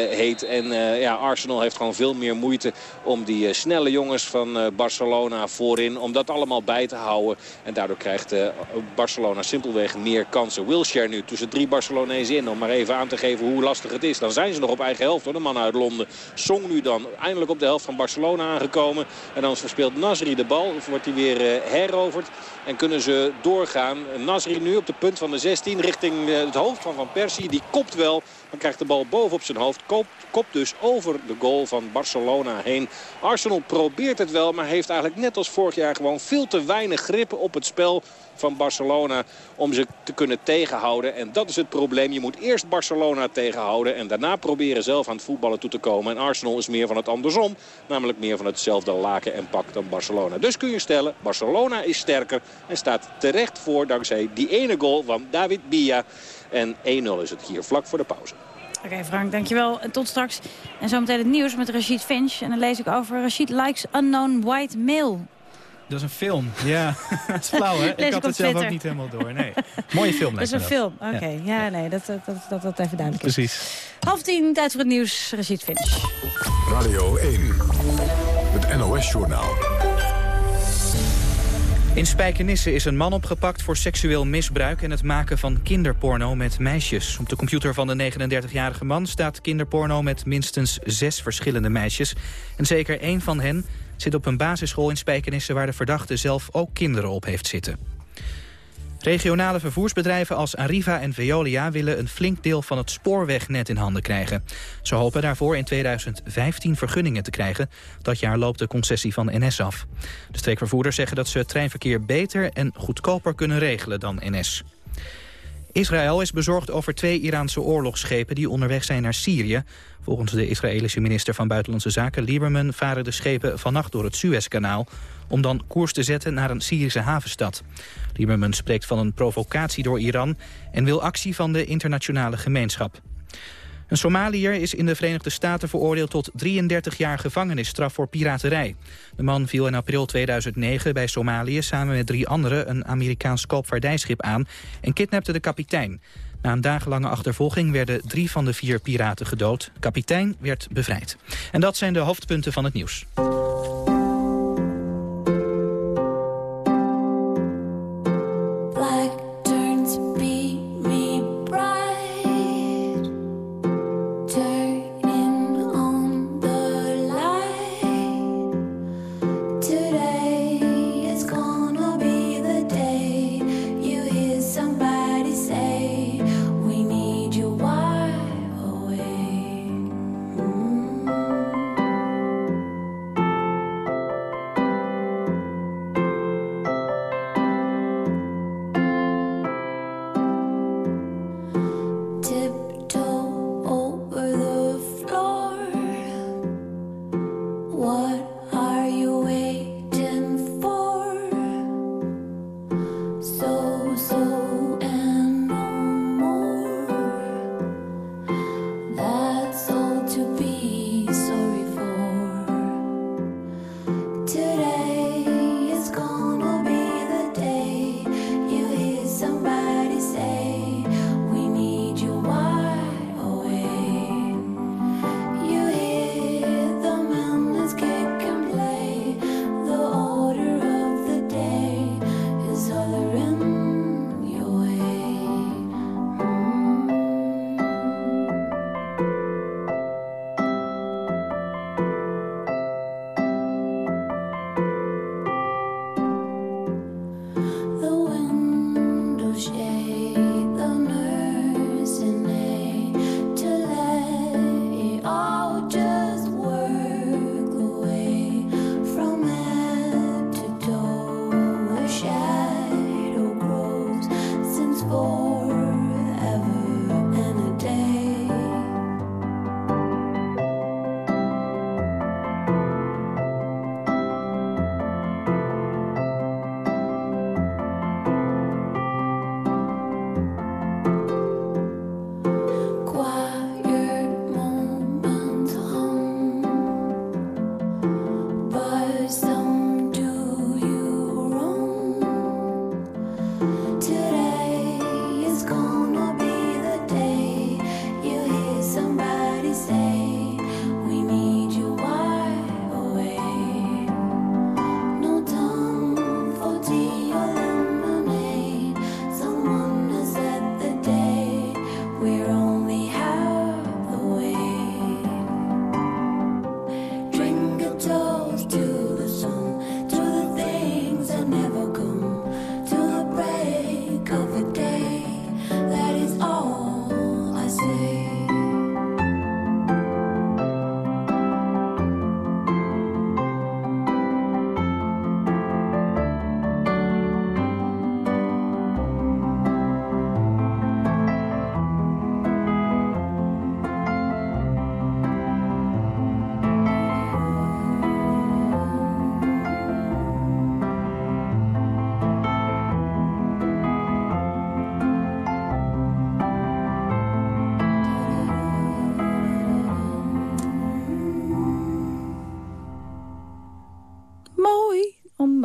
heet. En ja, Arsenal heeft gewoon veel meer moeite om die snelle jongens van Barcelona voorin. Om dat allemaal bij te houden. En daardoor krijgt Barcelona simpelweg meer kansen. Wilshere nu tussen drie Barcelonezen in. Om maar even aan te geven hoe lastig het is. Dan zijn ze nog op eigen helft hoor. De man uit Londen. Song nu dan eindelijk op de helft van Barcelona aangekomen. En dan verspeelt Nasri de bal. Wordt hij weer heroverd. En kunnen ze doorgaan. Nasri nu op de punt van de 16 richting uh, het hoofd van Van Persie. Die kopt wel. Dan krijgt de bal boven op zijn hoofd. Kopt, kopt dus over de goal van Barcelona heen. Arsenal probeert het wel. Maar heeft eigenlijk net als vorig jaar gewoon veel te weinig grip op het spel van Barcelona om ze te kunnen tegenhouden. En dat is het probleem. Je moet eerst Barcelona tegenhouden en daarna proberen zelf aan het voetballen toe te komen. En Arsenal is meer van het andersom. Namelijk meer van hetzelfde laken en pak dan Barcelona. Dus kun je stellen, Barcelona is sterker en staat terecht voor dankzij die ene goal van David Villa. En 1-0 is het hier vlak voor de pauze. Oké Frank, dankjewel. En tot straks. En zometeen het nieuws met Rashid Finch. En dan lees ik over Rashid likes unknown white male. Dat is een film, ja. dat is flauw, hè? ik had het zelf ook niet helemaal door. Nee. Mooie film, Dat is een film, oké. Okay. Ja. ja. nee, dat, dat, dat, dat even duidelijk is. Precies. Half tien, tijd voor het nieuws. Rashid Finch. Radio 1, het NOS-journaal. In Spijkenisse is een man opgepakt voor seksueel misbruik... en het maken van kinderporno met meisjes. Op de computer van de 39-jarige man staat kinderporno... met minstens zes verschillende meisjes. En zeker één van hen zit op een basisschool in Spijkenisse... waar de verdachte zelf ook kinderen op heeft zitten. Regionale vervoersbedrijven als Arriva en Veolia willen een flink deel van het spoorwegnet in handen krijgen. Ze hopen daarvoor in 2015 vergunningen te krijgen. Dat jaar loopt de concessie van NS af. De streekvervoerders zeggen dat ze het treinverkeer beter en goedkoper kunnen regelen dan NS. Israël is bezorgd over twee Iraanse oorlogsschepen die onderweg zijn naar Syrië. Volgens de Israëlische minister van Buitenlandse Zaken Lieberman varen de schepen vannacht door het Suezkanaal om dan koers te zetten naar een Syrische havenstad. Lieberman spreekt van een provocatie door Iran en wil actie van de internationale gemeenschap. Een Somaliër is in de Verenigde Staten veroordeeld tot 33 jaar gevangenisstraf voor piraterij. De man viel in april 2009 bij Somalië samen met drie anderen een Amerikaans koopvaardijschip aan en kidnapte de kapitein. Na een dagenlange achtervolging werden drie van de vier piraten gedood. De kapitein werd bevrijd. En dat zijn de hoofdpunten van het nieuws.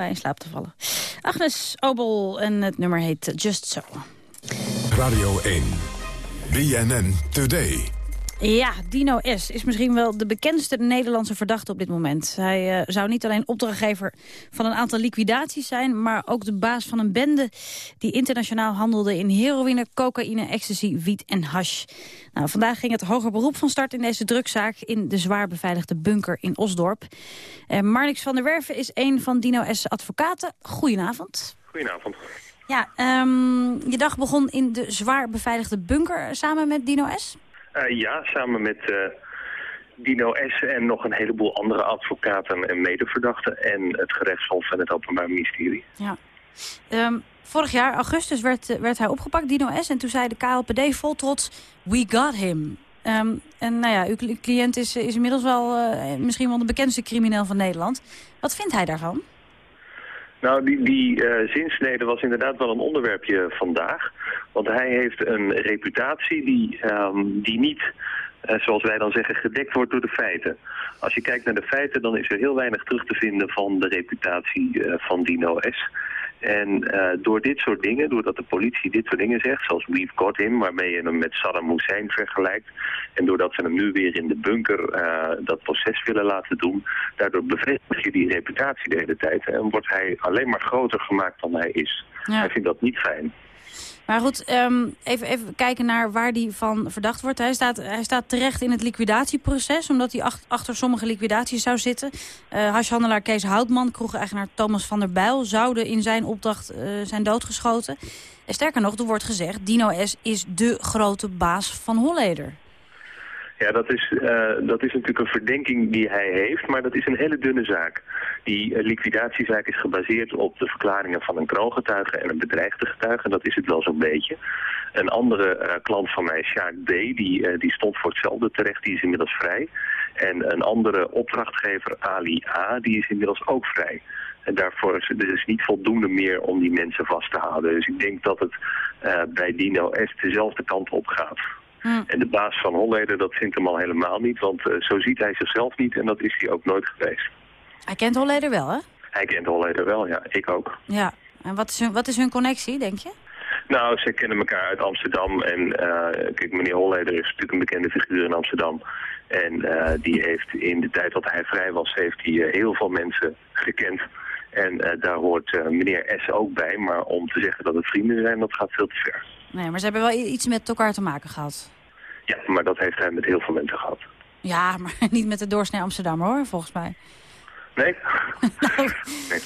In slaap te vallen. Agnes Obel en het nummer heet Just So. Radio 1. BNN Today. Ja, Dino S. is misschien wel de bekendste Nederlandse verdachte op dit moment. Hij uh, zou niet alleen opdrachtgever van een aantal liquidaties zijn... maar ook de baas van een bende die internationaal handelde... in heroïne, cocaïne, ecstasy, wiet en hash. Nou, vandaag ging het hoger beroep van start in deze drugzaak... in de zwaar beveiligde bunker in Osdorp. Uh, Marnix van der Werven is een van Dino S. advocaten. Goedenavond. Goedenavond. Ja, um, je dag begon in de zwaar beveiligde bunker samen met Dino S.? Uh, ja, samen met uh, Dino S. en nog een heleboel andere advocaten en medeverdachten... en het gerechtshof en het Openbaar Ministerie. Ja. Um, vorig jaar, augustus, werd, werd hij opgepakt, Dino S. En toen zei de KLPD vol trots, we got him. Um, en nou ja, uw cliënt is, is inmiddels wel misschien wel de bekendste crimineel van Nederland. Wat vindt hij daarvan? Nou, die, die uh, zinsnede was inderdaad wel een onderwerpje vandaag. Want hij heeft een reputatie die, um, die niet, uh, zoals wij dan zeggen, gedekt wordt door de feiten. Als je kijkt naar de feiten, dan is er heel weinig terug te vinden van de reputatie uh, van Dino S. En uh, door dit soort dingen, doordat de politie dit soort dingen zegt, zoals we've got him, waarmee je hem met Saddam Hussein vergelijkt, en doordat ze hem nu weer in de bunker uh, dat proces willen laten doen, daardoor bevestig je die reputatie de hele tijd en wordt hij alleen maar groter gemaakt dan hij is. Ja. Hij vindt dat niet fijn. Maar goed, um, even, even kijken naar waar hij van verdacht wordt. Hij staat, hij staat terecht in het liquidatieproces... omdat hij ach, achter sommige liquidaties zou zitten. Uh, hashhandelaar Kees Houtman, kroeg-eigenaar Thomas van der Bijl... zouden in zijn opdracht uh, zijn doodgeschoten. En sterker nog, er wordt gezegd... Dino S. is de grote baas van Holleder. Ja, dat is, uh, dat is natuurlijk een verdenking die hij heeft, maar dat is een hele dunne zaak. Die uh, liquidatiezaak is gebaseerd op de verklaringen van een kroongetuige en een bedreigde getuige. Dat is het wel zo'n beetje. Een andere uh, klant van mij, Sjaak B, die, die stond voor hetzelfde terecht, die is inmiddels vrij. En een andere opdrachtgever, Ali A, die is inmiddels ook vrij. En daarvoor is het dus niet voldoende meer om die mensen vast te houden. Dus ik denk dat het bij Dino S dezelfde kant op gaat. Hm. En de baas van Holleder, dat vindt hem al helemaal niet, want uh, zo ziet hij zichzelf niet en dat is hij ook nooit geweest. Hij kent Holleder wel, hè? Hij kent Holleder wel, ja. Ik ook. Ja. En wat is hun, wat is hun connectie, denk je? Nou, ze kennen elkaar uit Amsterdam en uh, kijk, meneer Holleder is natuurlijk een bekende figuur in Amsterdam. En uh, die heeft in de tijd dat hij vrij was, heeft hij heel veel mensen gekend. En daar hoort meneer S ook bij, maar om te zeggen dat het vrienden zijn, dat gaat veel te ver. Nee, maar ze hebben wel iets met elkaar te maken gehad. Ja, maar dat heeft hij met heel veel mensen gehad. Ja, maar niet met de doorsnee Amsterdam hoor, volgens mij. Nee? nou, nee.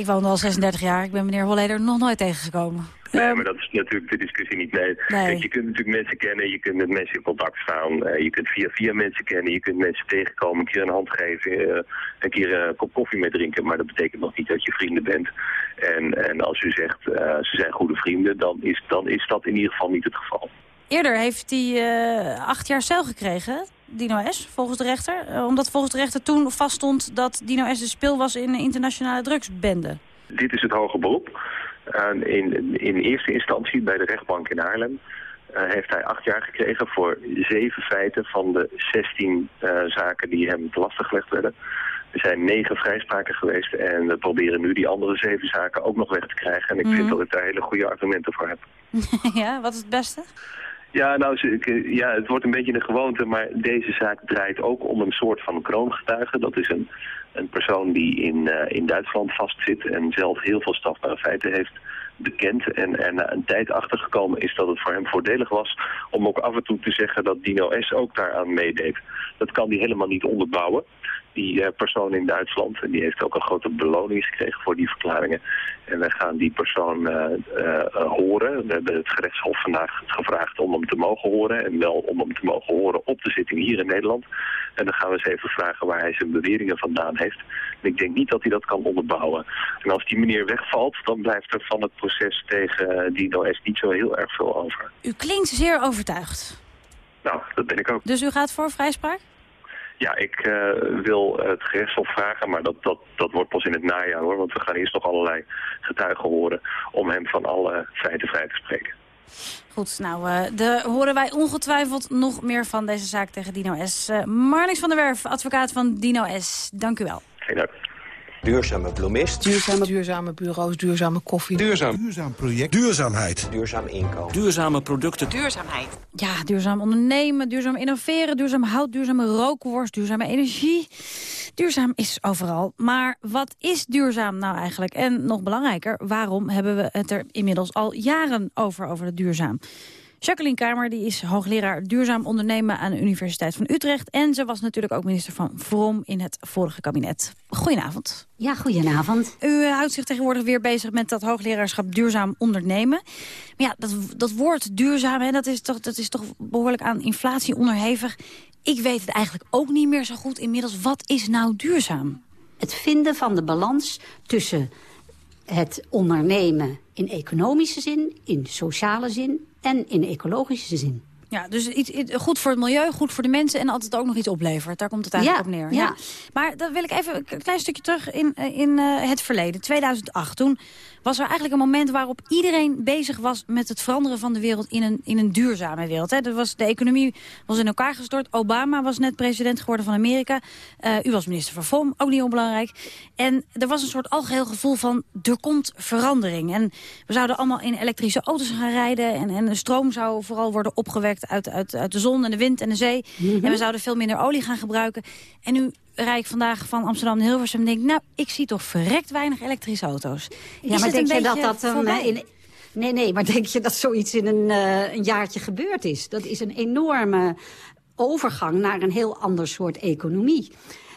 Ik woon al 36 jaar, ik ben meneer Holleder nog nooit tegengekomen. Nee, maar dat is natuurlijk de discussie niet. Nee. nee. Je kunt natuurlijk mensen kennen, je kunt met mensen in contact staan. Uh, je kunt via via mensen kennen, je kunt mensen tegenkomen, een keer een hand geven, uh, een keer een kop koffie mee drinken. Maar dat betekent nog niet dat je vrienden bent. En, en als u zegt, uh, ze zijn goede vrienden, dan is, dan is dat in ieder geval niet het geval. Eerder heeft hij acht jaar cel gekregen, Dino S, volgens de rechter. omdat volgens de rechter toen vaststond dat Dino S de speel was in een internationale drugsbende. Dit is het hoge beroep. Uh, in, in eerste instantie bij de rechtbank in Haarlem uh, heeft hij acht jaar gekregen voor zeven feiten van de 16 uh, zaken die hem te lastig gelegd werden. Er zijn negen vrijspraken geweest en we proberen nu die andere zeven zaken ook nog weg te krijgen. En ik mm. vind dat ik daar hele goede argumenten voor heb. ja, wat is het beste? Ja, nou, ja, het wordt een beetje een gewoonte, maar deze zaak draait ook om een soort van kroongetuige. Dat is een, een persoon die in, uh, in Duitsland vastzit en zelf heel veel strafbare feiten heeft bekend. En er na een tijd achtergekomen is dat het voor hem voordelig was om ook af en toe te zeggen dat Dino S. ook daaraan meedeed. Dat kan hij helemaal niet onderbouwen die uh, persoon in Duitsland. En die heeft ook een grote beloning gekregen voor die verklaringen. En wij gaan die persoon uh, uh, horen. We hebben het gerechtshof vandaag gevraagd om hem te mogen horen. En wel om hem te mogen horen op de zitting hier in Nederland. En dan gaan we eens even vragen waar hij zijn beweringen vandaan heeft. En ik denk niet dat hij dat kan onderbouwen. En als die meneer wegvalt, dan blijft er van het proces tegen Dino S. niet zo heel erg veel over. U klinkt zeer overtuigd. Nou, dat ben ik ook. Dus u gaat voor vrijspraak? Ja, ik uh, wil het gerechtshof vragen, maar dat, dat, dat wordt pas in het najaar hoor. Want we gaan eerst nog allerlei getuigen horen om hem van alle feiten vrij te spreken. Goed, nou, uh, de, horen wij ongetwijfeld nog meer van deze zaak tegen Dino S. Uh, Marnix van der Werf, advocaat van Dino S. Dank u wel. Geen dank. Duurzame bloemist. Duurzame, duurzame bureaus, duurzame koffie. Duurzaam. Duurzaam project. Duurzaamheid. Duurzaam inkomen. Duurzame producten. Duurzaamheid. Ja, duurzaam ondernemen, duurzaam innoveren, duurzaam hout, duurzame rookworst, duurzame energie. Duurzaam is overal. Maar wat is duurzaam nou eigenlijk? En nog belangrijker, waarom hebben we het er inmiddels al jaren over, over het duurzaam? Jacqueline Kamer die is hoogleraar duurzaam ondernemen aan de Universiteit van Utrecht. En ze was natuurlijk ook minister van Vrom in het vorige kabinet. Goedenavond. Ja, goedenavond. U eh, houdt zich tegenwoordig weer bezig met dat hoogleraarschap duurzaam ondernemen. Maar ja, dat, dat woord duurzaam, hè, dat, is toch, dat is toch behoorlijk aan inflatie onderhevig. Ik weet het eigenlijk ook niet meer zo goed inmiddels. Wat is nou duurzaam? Het vinden van de balans tussen het ondernemen in economische zin, in sociale zin en in ecologische zin. Ja, dus iets, goed voor het milieu, goed voor de mensen en altijd ook nog iets oplevert. Daar komt het eigenlijk op neer. Ja. Maar dan wil ik even een klein stukje terug in, in uh, het verleden. 2008, toen was er eigenlijk een moment waarop iedereen bezig was met het veranderen van de wereld in een, in een duurzame wereld. Hè. was, de economie was in elkaar gestort. Obama was net president geworden van Amerika. Uh, u was minister van VOM, ook niet onbelangrijk. En er was een soort algeheel gevoel van er komt verandering. En we zouden allemaal in elektrische auto's gaan rijden. En, en de stroom zou vooral worden opgewekt uit, uit, uit de zon en de wind en de zee. Mhm. En we zouden veel minder olie gaan gebruiken. En nu rijd ik vandaag van Amsterdam naar Hilversum en denk... nou, ik zie toch verrekt weinig elektrische auto's. Ja, maar denk je dat dat... Um, in, nee, nee, maar denk je dat zoiets in een, uh, een jaartje gebeurd is? Dat is een enorme overgang naar een heel ander soort economie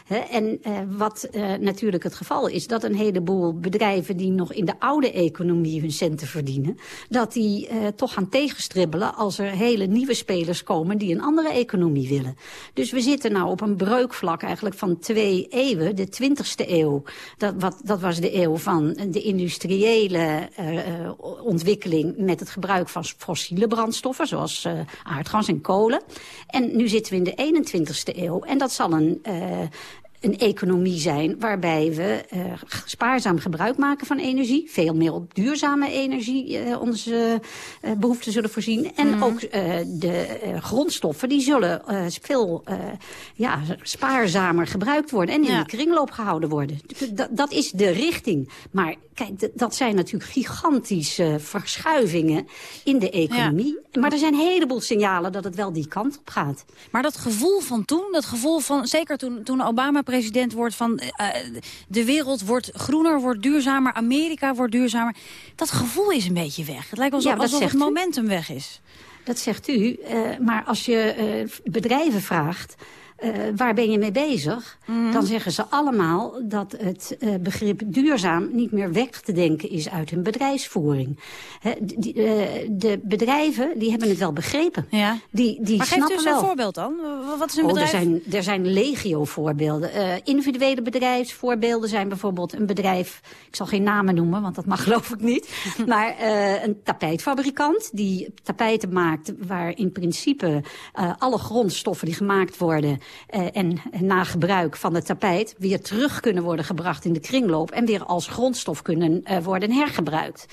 en uh, wat uh, natuurlijk het geval is, dat een heleboel bedrijven die nog in de oude economie hun centen verdienen, dat die uh, toch gaan tegenstribbelen als er hele nieuwe spelers komen die een andere economie willen. Dus we zitten nou op een breukvlak eigenlijk van twee eeuwen. De twintigste eeuw, dat, wat, dat was de eeuw van de industriële ontwikkeling met het gebruik van fossiele brandstoffen, zoals aardgas en kolen. En nu zitten we in de 21ste eeuw en dat zal een een economie zijn waarbij we uh, spaarzaam gebruik maken van energie. Veel meer op duurzame energie uh, onze uh, behoeften zullen voorzien. En mm. ook de grondstoffen die zullen veel ja, spaarzamer gebruikt worden. En in ja. de kringloop gehouden worden. Dat, dat is de richting. Maar kijk, dat zijn natuurlijk gigantische verschuivingen in de economie. Ja. Maar er zijn een heleboel signalen dat het wel die kant op gaat. Maar dat gevoel van toen, dat gevoel van, zeker toen, toen Obama president wordt van... Uh, de wereld wordt groener, wordt duurzamer, Amerika wordt duurzamer. Dat gevoel is een beetje weg. Het lijkt alsof, ja, alsof het momentum weg is. Dat zegt u, uh, maar als je uh, bedrijven vraagt... Uh, waar ben je mee bezig? Mm -hmm. Dan zeggen ze allemaal dat het uh, begrip duurzaam niet meer weg te denken is uit hun bedrijfsvoering. He, die, uh, de bedrijven die hebben het wel begrepen. Ja. Die, die maar geef dus een voorbeeld dan. Wat is een oh, bedrijf? Er zijn, er zijn legio voorbeelden. individuele bedrijfsvoorbeelden zijn bijvoorbeeld een bedrijf... ik zal geen namen noemen, want dat mag geloof ik niet. maar een tapijtfabrikant die tapijten maakt... waar in principe alle grondstoffen die gemaakt worden en, en na gebruik van het tapijt weer terug kunnen worden gebracht in de kringloop en weer als grondstof kunnen uh, worden hergebruikt.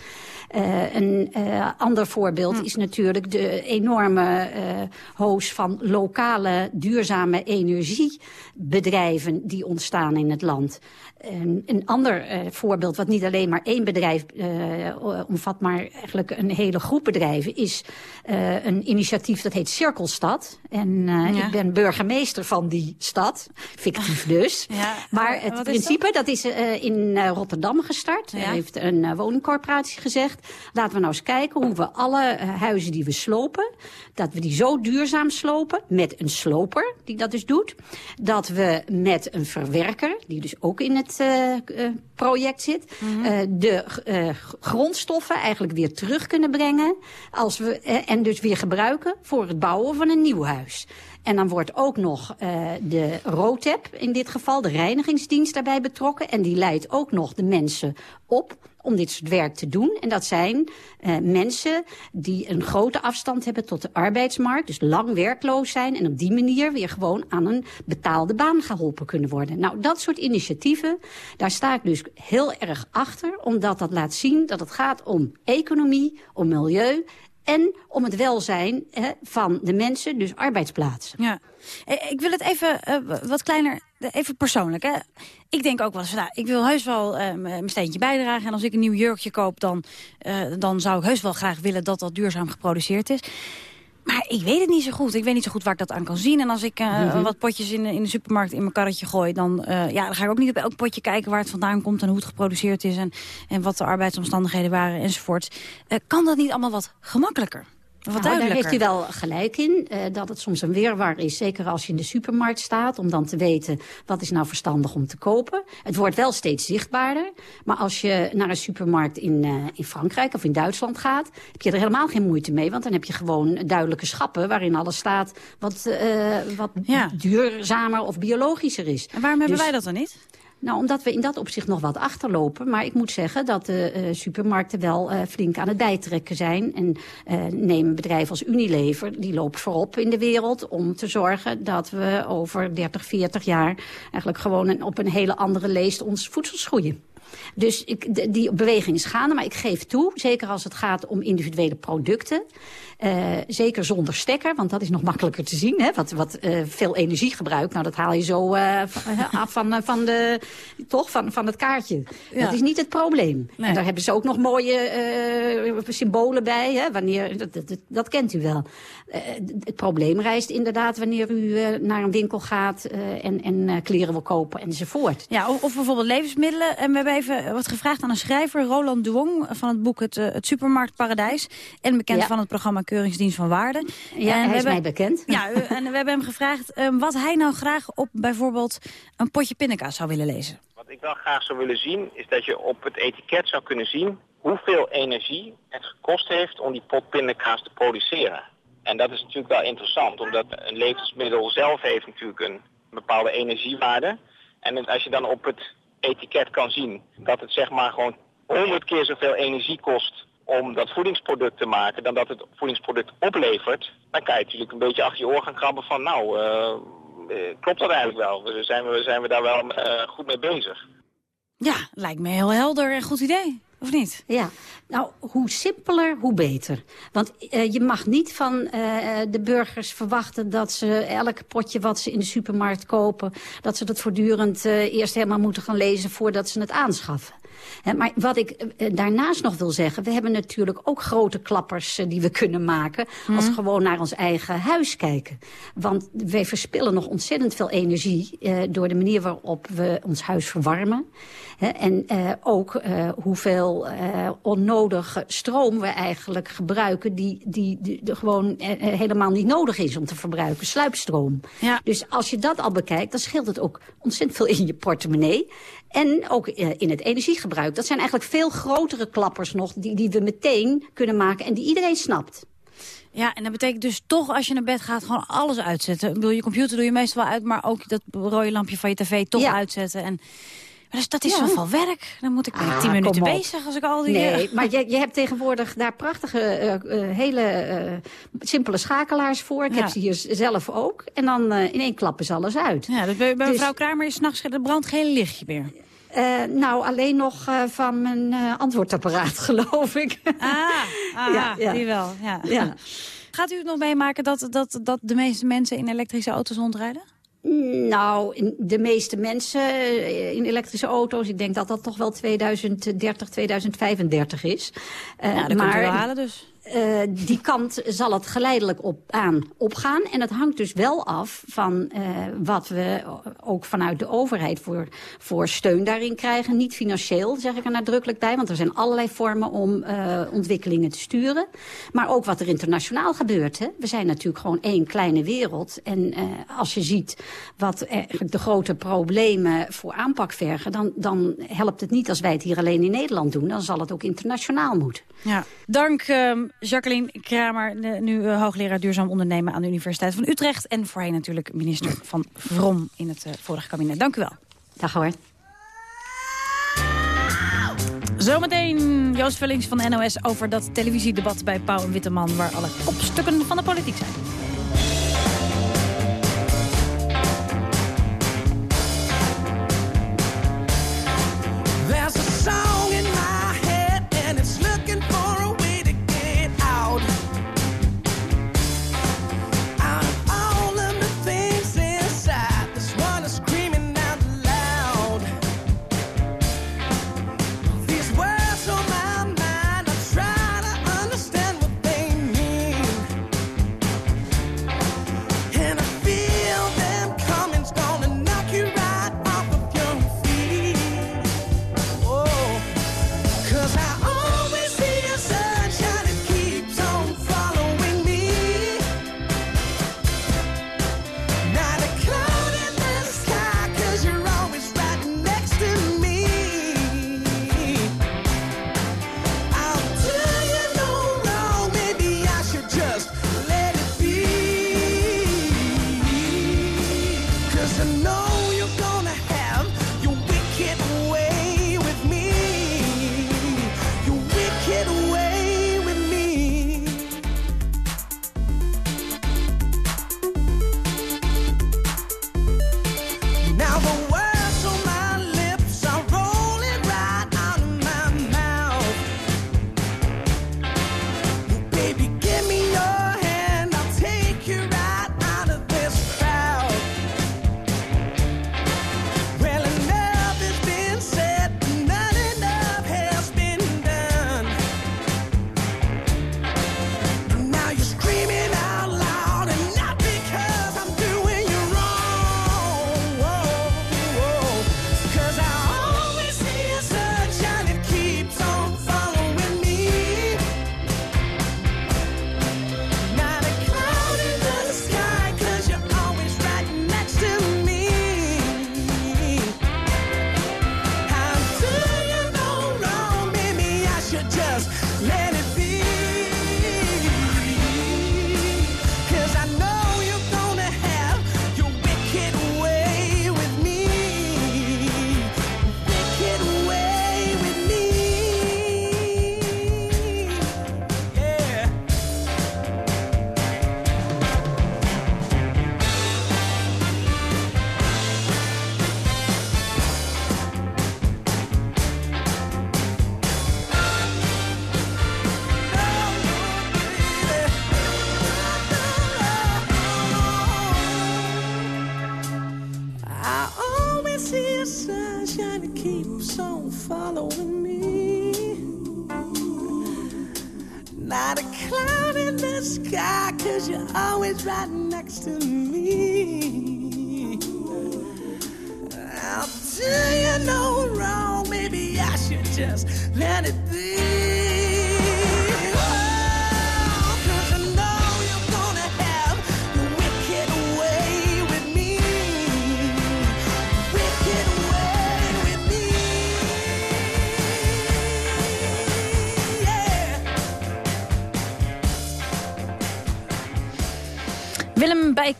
Uh, een ander voorbeeld hm. is natuurlijk de enorme hoos van lokale duurzame energiebedrijven die ontstaan in het land. Een, een ander voorbeeld, wat niet alleen maar één bedrijf omvat, maar eigenlijk een hele groep bedrijven, is een initiatief dat heet Cirkelstad. En ja. ik ben burgemeester van die stad. Fictief dus. Ja, maar het principe, dat? dat? is in Rotterdam gestart. Ja. Heeft een woningcorporatie gezegd... laten we nou eens kijken hoe we alle huizen die we slopen... dat we die zo duurzaam slopen, met een sloper die dat dus doet. Dat we met een verwerker, die dus ook in het project zit... Mm -hmm. de grondstoffen eigenlijk weer terug kunnen brengen... Als we, en dus weer gebruiken voor het bouwen van een nieuw huis. En dan wordt ook nog uh, de ROTEP, in dit geval, de reinigingsdienst daarbij betrokken. En die leidt ook nog de mensen op om dit soort werk te doen. En dat zijn uh, mensen die een grote afstand hebben tot de arbeidsmarkt. Dus lang werkloos zijn en op die manier weer gewoon aan een betaalde baan geholpen kunnen worden. Nou, dat soort initiatieven, daar sta ik dus heel erg achter. Omdat dat laat zien dat het gaat om economie, om milieu en om het welzijn van de mensen, dus arbeidsplaatsen. Ja. Ik wil het even wat kleiner, even persoonlijk. Hè? Ik denk ook wel eens, nou, ik wil heus wel mijn steentje bijdragen. En als ik een nieuw jurkje koop, dan, dan zou ik heus wel graag willen dat dat duurzaam geproduceerd is. Maar ik weet het niet zo goed. Ik weet niet zo goed waar ik dat aan kan zien. En als ik uh, wat potjes in, in de supermarkt in mijn karretje gooi... Dan, uh, ja, dan ga ik ook niet op elk potje kijken waar het vandaan komt... en hoe het geproduceerd is en, en wat de arbeidsomstandigheden waren enzovoort. Uh, kan dat niet allemaal wat gemakkelijker? Wat nou, daar heeft u wel gelijk in, uh, dat het soms een weerwar is. Zeker als je in de supermarkt staat, om dan te weten... wat is nou verstandig om te kopen. Het wordt wel steeds zichtbaarder. Maar als je naar een supermarkt in, uh, in Frankrijk of in Duitsland gaat... heb je er helemaal geen moeite mee. Want dan heb je gewoon duidelijke schappen... waarin alles staat wat, uh, wat ja. duurzamer of biologischer is. En waarom dus, hebben wij dat dan niet? Nou, omdat we in dat opzicht nog wat achterlopen. Maar ik moet zeggen dat de uh, supermarkten wel uh, flink aan het bijtrekken zijn. En uh, neem bedrijf als Unilever, die loopt voorop in de wereld... om te zorgen dat we over 30, 40 jaar... eigenlijk gewoon op een hele andere leest ons voedsel schoeien. Dus ik, die beweging is gaande, maar ik geef toe, zeker als het gaat om individuele producten... Uh, zeker zonder stekker, want dat is nog makkelijker te zien. Hè? Wat, wat uh, veel energie gebruikt, nou dat haal je zo uh, af van, van, de, toch, van, van het kaartje. Ja. Dat is niet het probleem. Nee. En daar hebben ze ook nog mooie symbolen bij. Hè? Wanneer, dat, dat, dat kent u wel. het probleem rijst inderdaad wanneer u naar een winkel gaat en, en kleren wil kopen enzovoort. Ja, of, of, bijvoorbeeld levensmiddelen. En we hebben even wat gevraagd aan een schrijver, Roland Duong, van het boek Het, het Supermarktparadijs. En bekend ja. van het programma Keuringsdienst van Waarde. Ja, en hij is mij bekend. Ja, en we hebben hem gevraagd um, wat hij nou graag op bijvoorbeeld een potje pindakaas zou willen lezen. Wat ik wel graag zou willen zien is dat je op het etiket zou kunnen zien hoeveel energie het gekost heeft om die pot pindakaas te produceren. En dat is natuurlijk wel interessant, omdat een levensmiddel zelf heeft natuurlijk een bepaalde energiewaarde. En als je dan op het etiket kan zien dat het zeg maar gewoon 100 keer zoveel energie kost om dat voedingsproduct te maken dan dat het voedingsproduct oplevert, dan kan je natuurlijk een beetje achter je oor gaan krabben van nou, uh, klopt dat eigenlijk wel? Zijn we, zijn we daar wel uh, goed mee bezig? Ja, lijkt me heel helder en goed idee. Of niet? Ja, nou, hoe simpeler, hoe beter. Want uh, je mag niet van uh, de burgers verwachten dat ze elk potje wat ze in de supermarkt kopen... dat ze dat voortdurend uh, eerst helemaal moeten gaan lezen voordat ze het aanschaffen. Maar wat ik eh, daarnaast nog wil zeggen... we hebben natuurlijk ook grote klappers eh, die we kunnen maken... als we gewoon naar ons eigen huis kijken. Want wij verspillen nog ontzettend veel energie... Eh, door de manier waarop we ons huis verwarmen. En ook hoeveel onnodige stroom we eigenlijk gebruiken... die, die, die, die gewoon helemaal niet nodig is om te verbruiken. Sluipstroom. Ja. Dus als je dat al bekijkt, dan scheelt het ook ontzettend veel in je portemonnee. En ook in het energiegebruik. Dat zijn eigenlijk veel grotere klappers nog die, die we meteen kunnen maken en die iedereen snapt. Ja, en dat betekent dus toch als je naar bed gaat gewoon alles uitzetten. Ik bedoel, je computer doe je meestal wel uit, maar ook dat rode lampje van je tv toch ja. uitzetten. En dus dat is ja. zoveel werk. Dan moet ik ah, tien minuten bezig als ik al die... Nee, maar je, je hebt tegenwoordig daar prachtige, uh, uh, hele uh, simpele schakelaars voor. Ik ja. heb ze hier zelf ook. En dan in één klap is alles uit. Ja, bij, bij dus, mevrouw Kramer is s'nachts brandt geen lichtje meer. Uh, nou, alleen nog uh, van mijn uh, antwoordapparaat, geloof ik. Ah, ah ja, ja, die wel. Ja. ja. Gaat u het nog meemaken dat, dat, dat de meeste mensen in elektrische auto's rondrijden? Nou, de meeste mensen in elektrische auto's... ik denk dat dat toch wel 2030, 2035 is. Ja, dat maar, kunt u wel halen dus. Uh, die kant zal het geleidelijk op, aan opgaan. En het hangt dus wel af van uh, wat we ook vanuit de overheid voor, voor steun daarin krijgen. Niet financieel, zeg ik er nadrukkelijk bij, want er zijn allerlei vormen om uh, ontwikkelingen te sturen. Maar ook wat er internationaal gebeurt. Hè. We zijn natuurlijk gewoon één kleine wereld. En als je ziet wat de grote problemen voor aanpak vergen... Dan, dan helpt het niet als wij het hier alleen in Nederland doen. Dan zal het ook internationaal moeten. Ja, dank ehm, Jacqueline Kramer, nu uh, hoogleraar duurzaam ondernemen aan de Universiteit van Utrecht. En voorheen natuurlijk minister van Vrom in het uh, vorige kabinet. Dank u wel. Dag hoor. Zometeen Joost Vullings van de NOS over dat televisiedebat bij Pauw en Witteman... waar alle kopstukken van de politiek zijn.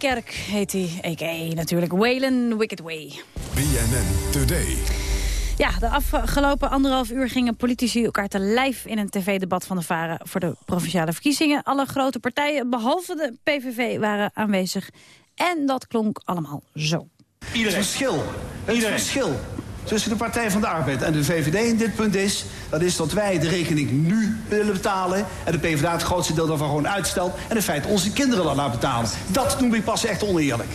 Bijkerk heet hij, a.k.a. natuurlijk Waylon Wicked Way. BNN Today. Ja, de afgelopen anderhalf uur gingen politici elkaar te lijf in een tv-debat van de Varen voor de provinciale verkiezingen. Alle grote partijen, behalve de PVV, waren aanwezig. En dat klonk allemaal zo. Iedereen. Het verschil, het verschil tussen de Partij van de Arbeid en de VVD in dit punt is... dat is dat wij de rekening nu willen betalen... en de PvdA het grootste deel daarvan gewoon uitstelt... en in feite onze kinderen dan laten betalen. Dat noem ik pas echt oneerlijk.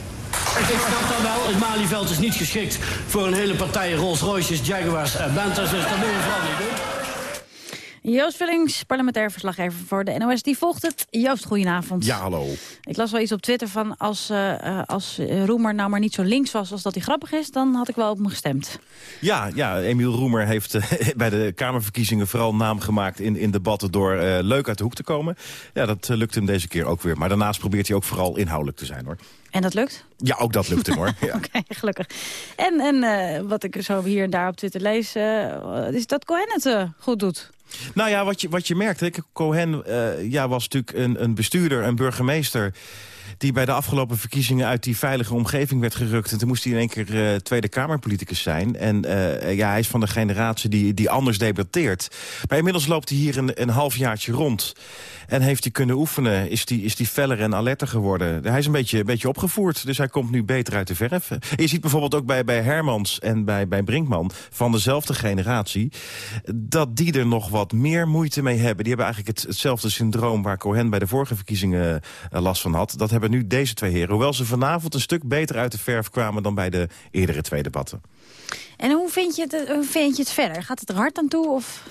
Ik snap dat wel. Het Malieveld is niet geschikt voor een hele partij Rolls Royces, Jaguars en Bentleys. Dus dat moeten we vooral niet. Joost Vullings, parlementair verslaggever voor de NOS, die volgt het. Joost, goedenavond. Ja, hallo. Ik las wel iets op Twitter van als, eh, eh, als Roemer nou maar niet zo links was als dat hij grappig is, dan had ik wel op hem gestemd. Ja, ja Emiel Roemer heeft eh, bij de Kamerverkiezingen vooral naam gemaakt in, in debatten door leuk uit de hoek te komen. Ja, dat lukt hem deze keer ook weer. Maar daarnaast probeert hij ook vooral inhoudelijk te zijn hoor. En dat lukt? Ja, ook dat lukt hem hoor. Ja. Oké, gelukkig. En, en wat ik zo hier en daar op Twitter lees, is dat Cohen het goed doet. Nou ja, wat je, wat je merkt, Cohen eh, ja, was natuurlijk een, een bestuurder, een burgemeester... die bij de afgelopen verkiezingen uit die veilige omgeving werd gerukt. En toen moest hij in één keer eh, Tweede Kamerpoliticus zijn. En eh, ja, hij is van de generatie die, die anders debatteert. Maar inmiddels loopt hij hier een, een halfjaartje rond. En heeft hij kunnen oefenen, is hij is die feller en alerter geworden. Hij is een beetje, een beetje opgevoerd, dus hij komt nu beter uit de verf. Je ziet bijvoorbeeld ook bij, bij Hermans en bij, bij Brinkman... van dezelfde generatie, dat die er nog wat meer moeite mee hebben. Die hebben eigenlijk het, hetzelfde syndroom waar Cohen bij de vorige verkiezingen eh, last van had. Dat hebben nu deze twee heren. Hoewel ze vanavond een stuk beter uit de verf kwamen... dan bij de eerdere twee debatten. En hoe vind je het, hoe vind je het verder? Gaat het er hard aan toe? Of...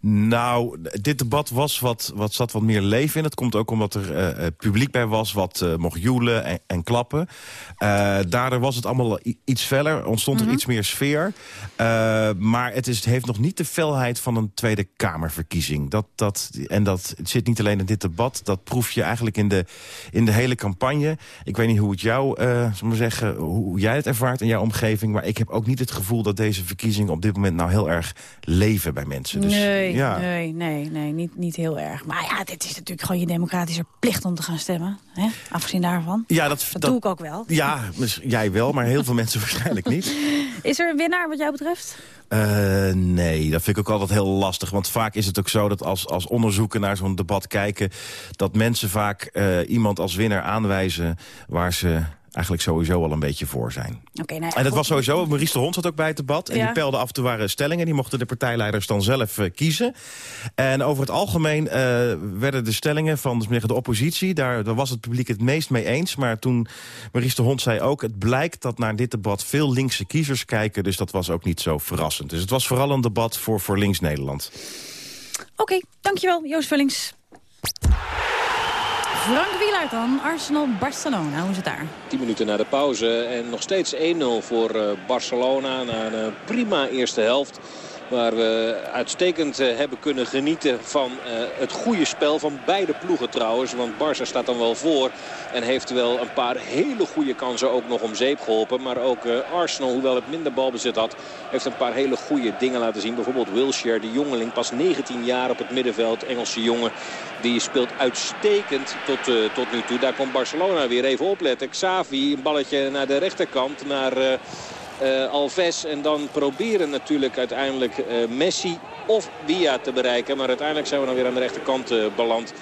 Nou, dit debat was wat, wat zat wat meer leven in. Het komt ook omdat er uh, publiek bij was wat uh, mocht joelen en, en klappen. Uh, daardoor was het allemaal iets feller, ontstond er mm -hmm. iets meer sfeer. maar het, is, het heeft nog niet de felheid van een Tweede Kamerverkiezing. Dat, dat, en dat het zit niet alleen in dit debat, dat proef je eigenlijk in de, in de hele campagne. Ik weet niet hoe het jou, maar zeggen, hoe jij het ervaart in jouw omgeving. Maar ik heb ook niet het gevoel dat deze verkiezingen op dit moment nou heel erg leven bij mensen. Dus, Nee, ja. nee, nee, nee niet, niet heel erg. Maar ja, dit is natuurlijk gewoon je democratische plicht om te gaan stemmen. Hè? Afgezien daarvan. Ja, dat, dat, dat doe ik ook wel. Ja, jij wel, maar heel veel mensen waarschijnlijk niet. Is er een winnaar wat jou betreft? Uh, nee, dat vind ik ook altijd heel lastig. Want vaak is het ook zo dat als, als onderzoeken naar zo'n debat kijken... dat mensen vaak uh, iemand als winnaar aanwijzen waar ze eigenlijk sowieso al een beetje voor zijn. Okay, nou ja, en dat was sowieso, Maurice de Hond zat ook bij het debat. En Ja. die peilde af en toe waren stellingen. Die mochten de partijleiders dan zelf uh, kiezen. En over het algemeen uh, werden de stellingen van dus de oppositie... Daar, daar was het publiek het meest mee eens. Maar toen Maurice de Hond zei ook... het blijkt dat naar dit debat veel linkse kiezers kijken. Dus dat was ook niet zo verrassend. Dus het was vooral een debat voor, voor links Nederland. Oké, okay, dankjewel Joost Vullings. Frank Wielaert dan, Arsenal-Barcelona. Hoe is het daar? 10 minuten na de pauze en nog steeds 1-0 voor uh, Barcelona. Na een uh, prima eerste helft. Waar we uitstekend hebben kunnen genieten van het goede spel van beide ploegen trouwens. Want Barça staat dan wel voor en heeft wel een paar hele goede kansen ook nog om zeep geholpen. Maar ook Arsenal, hoewel het minder balbezit had, heeft een paar hele goede dingen laten zien. Bijvoorbeeld Wilshire, de jongeling, pas 19 jaar op het middenveld. Engelse jongen, die speelt uitstekend tot, tot nu toe. Daar komt Barcelona weer even opletten. Xavi, een balletje naar de rechterkant, naar... uh, Alves en dan proberen natuurlijk uiteindelijk Messi of Via te bereiken. Maar uiteindelijk zijn we dan weer aan de rechterkant beland.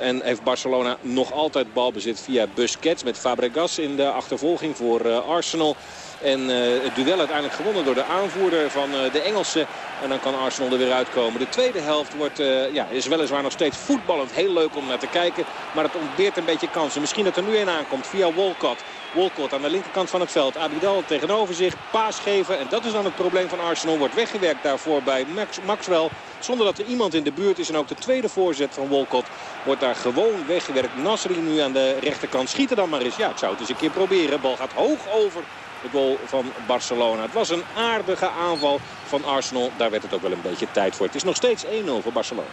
En heeft Barcelona nog altijd balbezit via Busquets met Fabregas in de achtervolging voor Arsenal. En uh, het duel uiteindelijk gewonnen door de aanvoerder van uh, de Engelsen. En dan kan Arsenal er weer uitkomen. De tweede helft wordt, uh, ja, is weliswaar nog steeds voetballend. Heel leuk om naar te kijken. Maar het ontbeert een beetje kansen. Misschien dat er nu een aankomt via Walcott. Walcott aan de linkerkant van het veld. Abidal tegenover zich. Paas geven. En dat is dan het probleem van Arsenal. Wordt weggewerkt daarvoor bij Max, Maxwell. Zonder dat er iemand in de buurt is. En ook de tweede voorzet van Walcott wordt daar gewoon weggewerkt. Nasri nu aan de rechterkant. Schiet er dan maar eens. Ja, het zou het eens een keer proberen. Bal gaat hoog over de goal van Barcelona. Het was een aardige aanval van Arsenal. Daar werd het ook wel een beetje tijd voor. Het is nog steeds 1-0 voor Barcelona.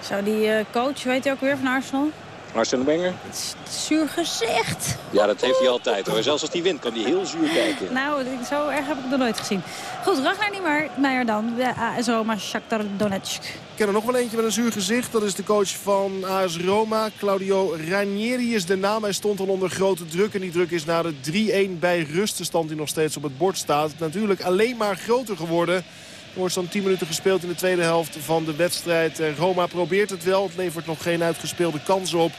Zou die uh, coach, weet je ook weer van Arsenal? Arsene Wenger? Zuur gezicht. Ja, dat heeft hij altijd hoor. Zelfs als hij wint kan hij heel zuur kijken. Nou, zo erg heb ik het nog nooit gezien. Goed, Ragnar Niemeyer dan. De AS Roma, Shakhtar Donetsk. Ik ken er nog wel eentje met een zuur gezicht. Dat is de coach van AS Roma. Claudio Ranieri is de naam. Hij stond al onder grote druk. En die druk is na de 3-1 bij ruststand die nog steeds op het bord staat. Natuurlijk alleen maar groter geworden. Er wordt zo'n 10 minuten gespeeld in de tweede helft van de wedstrijd. Roma probeert het wel. Het levert nog geen uitgespeelde kans op.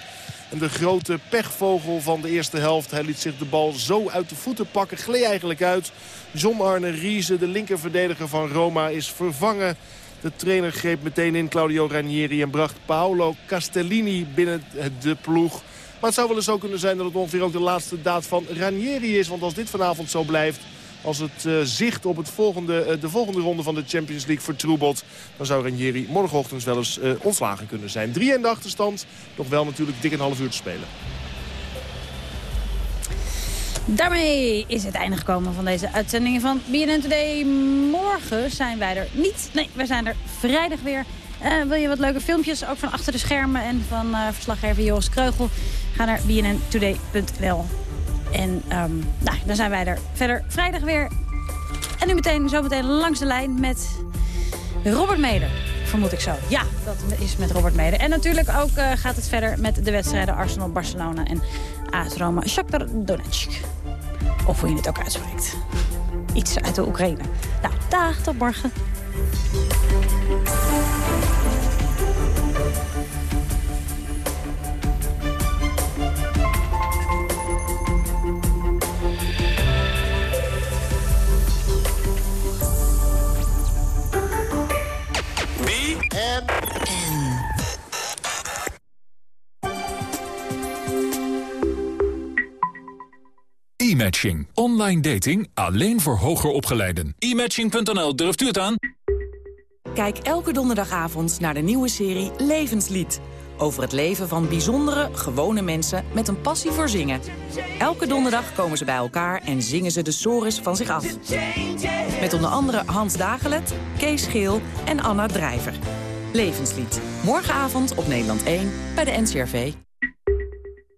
En de grote pechvogel van de eerste helft. Hij liet zich de bal zo uit de voeten pakken. Gleed eigenlijk uit. John Arne Riese, de linkerverdediger van Roma, is vervangen. De trainer greep meteen in Claudio Ranieri en bracht Paolo Castellini binnen de ploeg. Maar het zou wel eens zo kunnen zijn dat het ongeveer ook de laatste daad van Ranieri is. Want als dit vanavond zo blijft, als het uh, zicht op het volgende, uh, de volgende ronde van de Champions League vertroebelt... dan zou Ranieri morgenochtend wel eens uh, ontslagen kunnen zijn. 3 en de achterstand, nog wel natuurlijk dik een half uur te spelen. Daarmee is het einde gekomen van deze uitzendingen van BNN Today. Morgen zijn wij er niet. Nee, wij zijn er vrijdag weer. Wil je wat leuke filmpjes, ook van achter de schermen en van verslaggever Joris Kreugel? Ga naar bnntoday.nl. En um, nou, dan zijn wij er verder vrijdag weer. En nu meteen, zo meteen langs de lijn met Robert Meder. Vermoed ik zo. Ja, dat is met Robert Meder. En natuurlijk ook uh, gaat het verder met de wedstrijden Arsenal, Barcelona en AS Roma, Shakhtar Donetsk. Of hoe je het ook uitspreekt. Iets uit de Oekraïne. Nou, dag, tot morgen. E-matching. Online dating alleen voor hoger opgeleiden. E-matching.nl, durft u het aan? Kijk elke donderdagavond naar de nieuwe serie Levenslied. Over het leven van bijzondere, gewone mensen met een passie voor zingen. Elke donderdag komen ze bij elkaar en zingen ze de sores van zich af. Met onder andere Hans Dagelet, Kees Geel en Anna Drijver. Levenslied. Morgenavond op Nederland 1 bij de NCRV.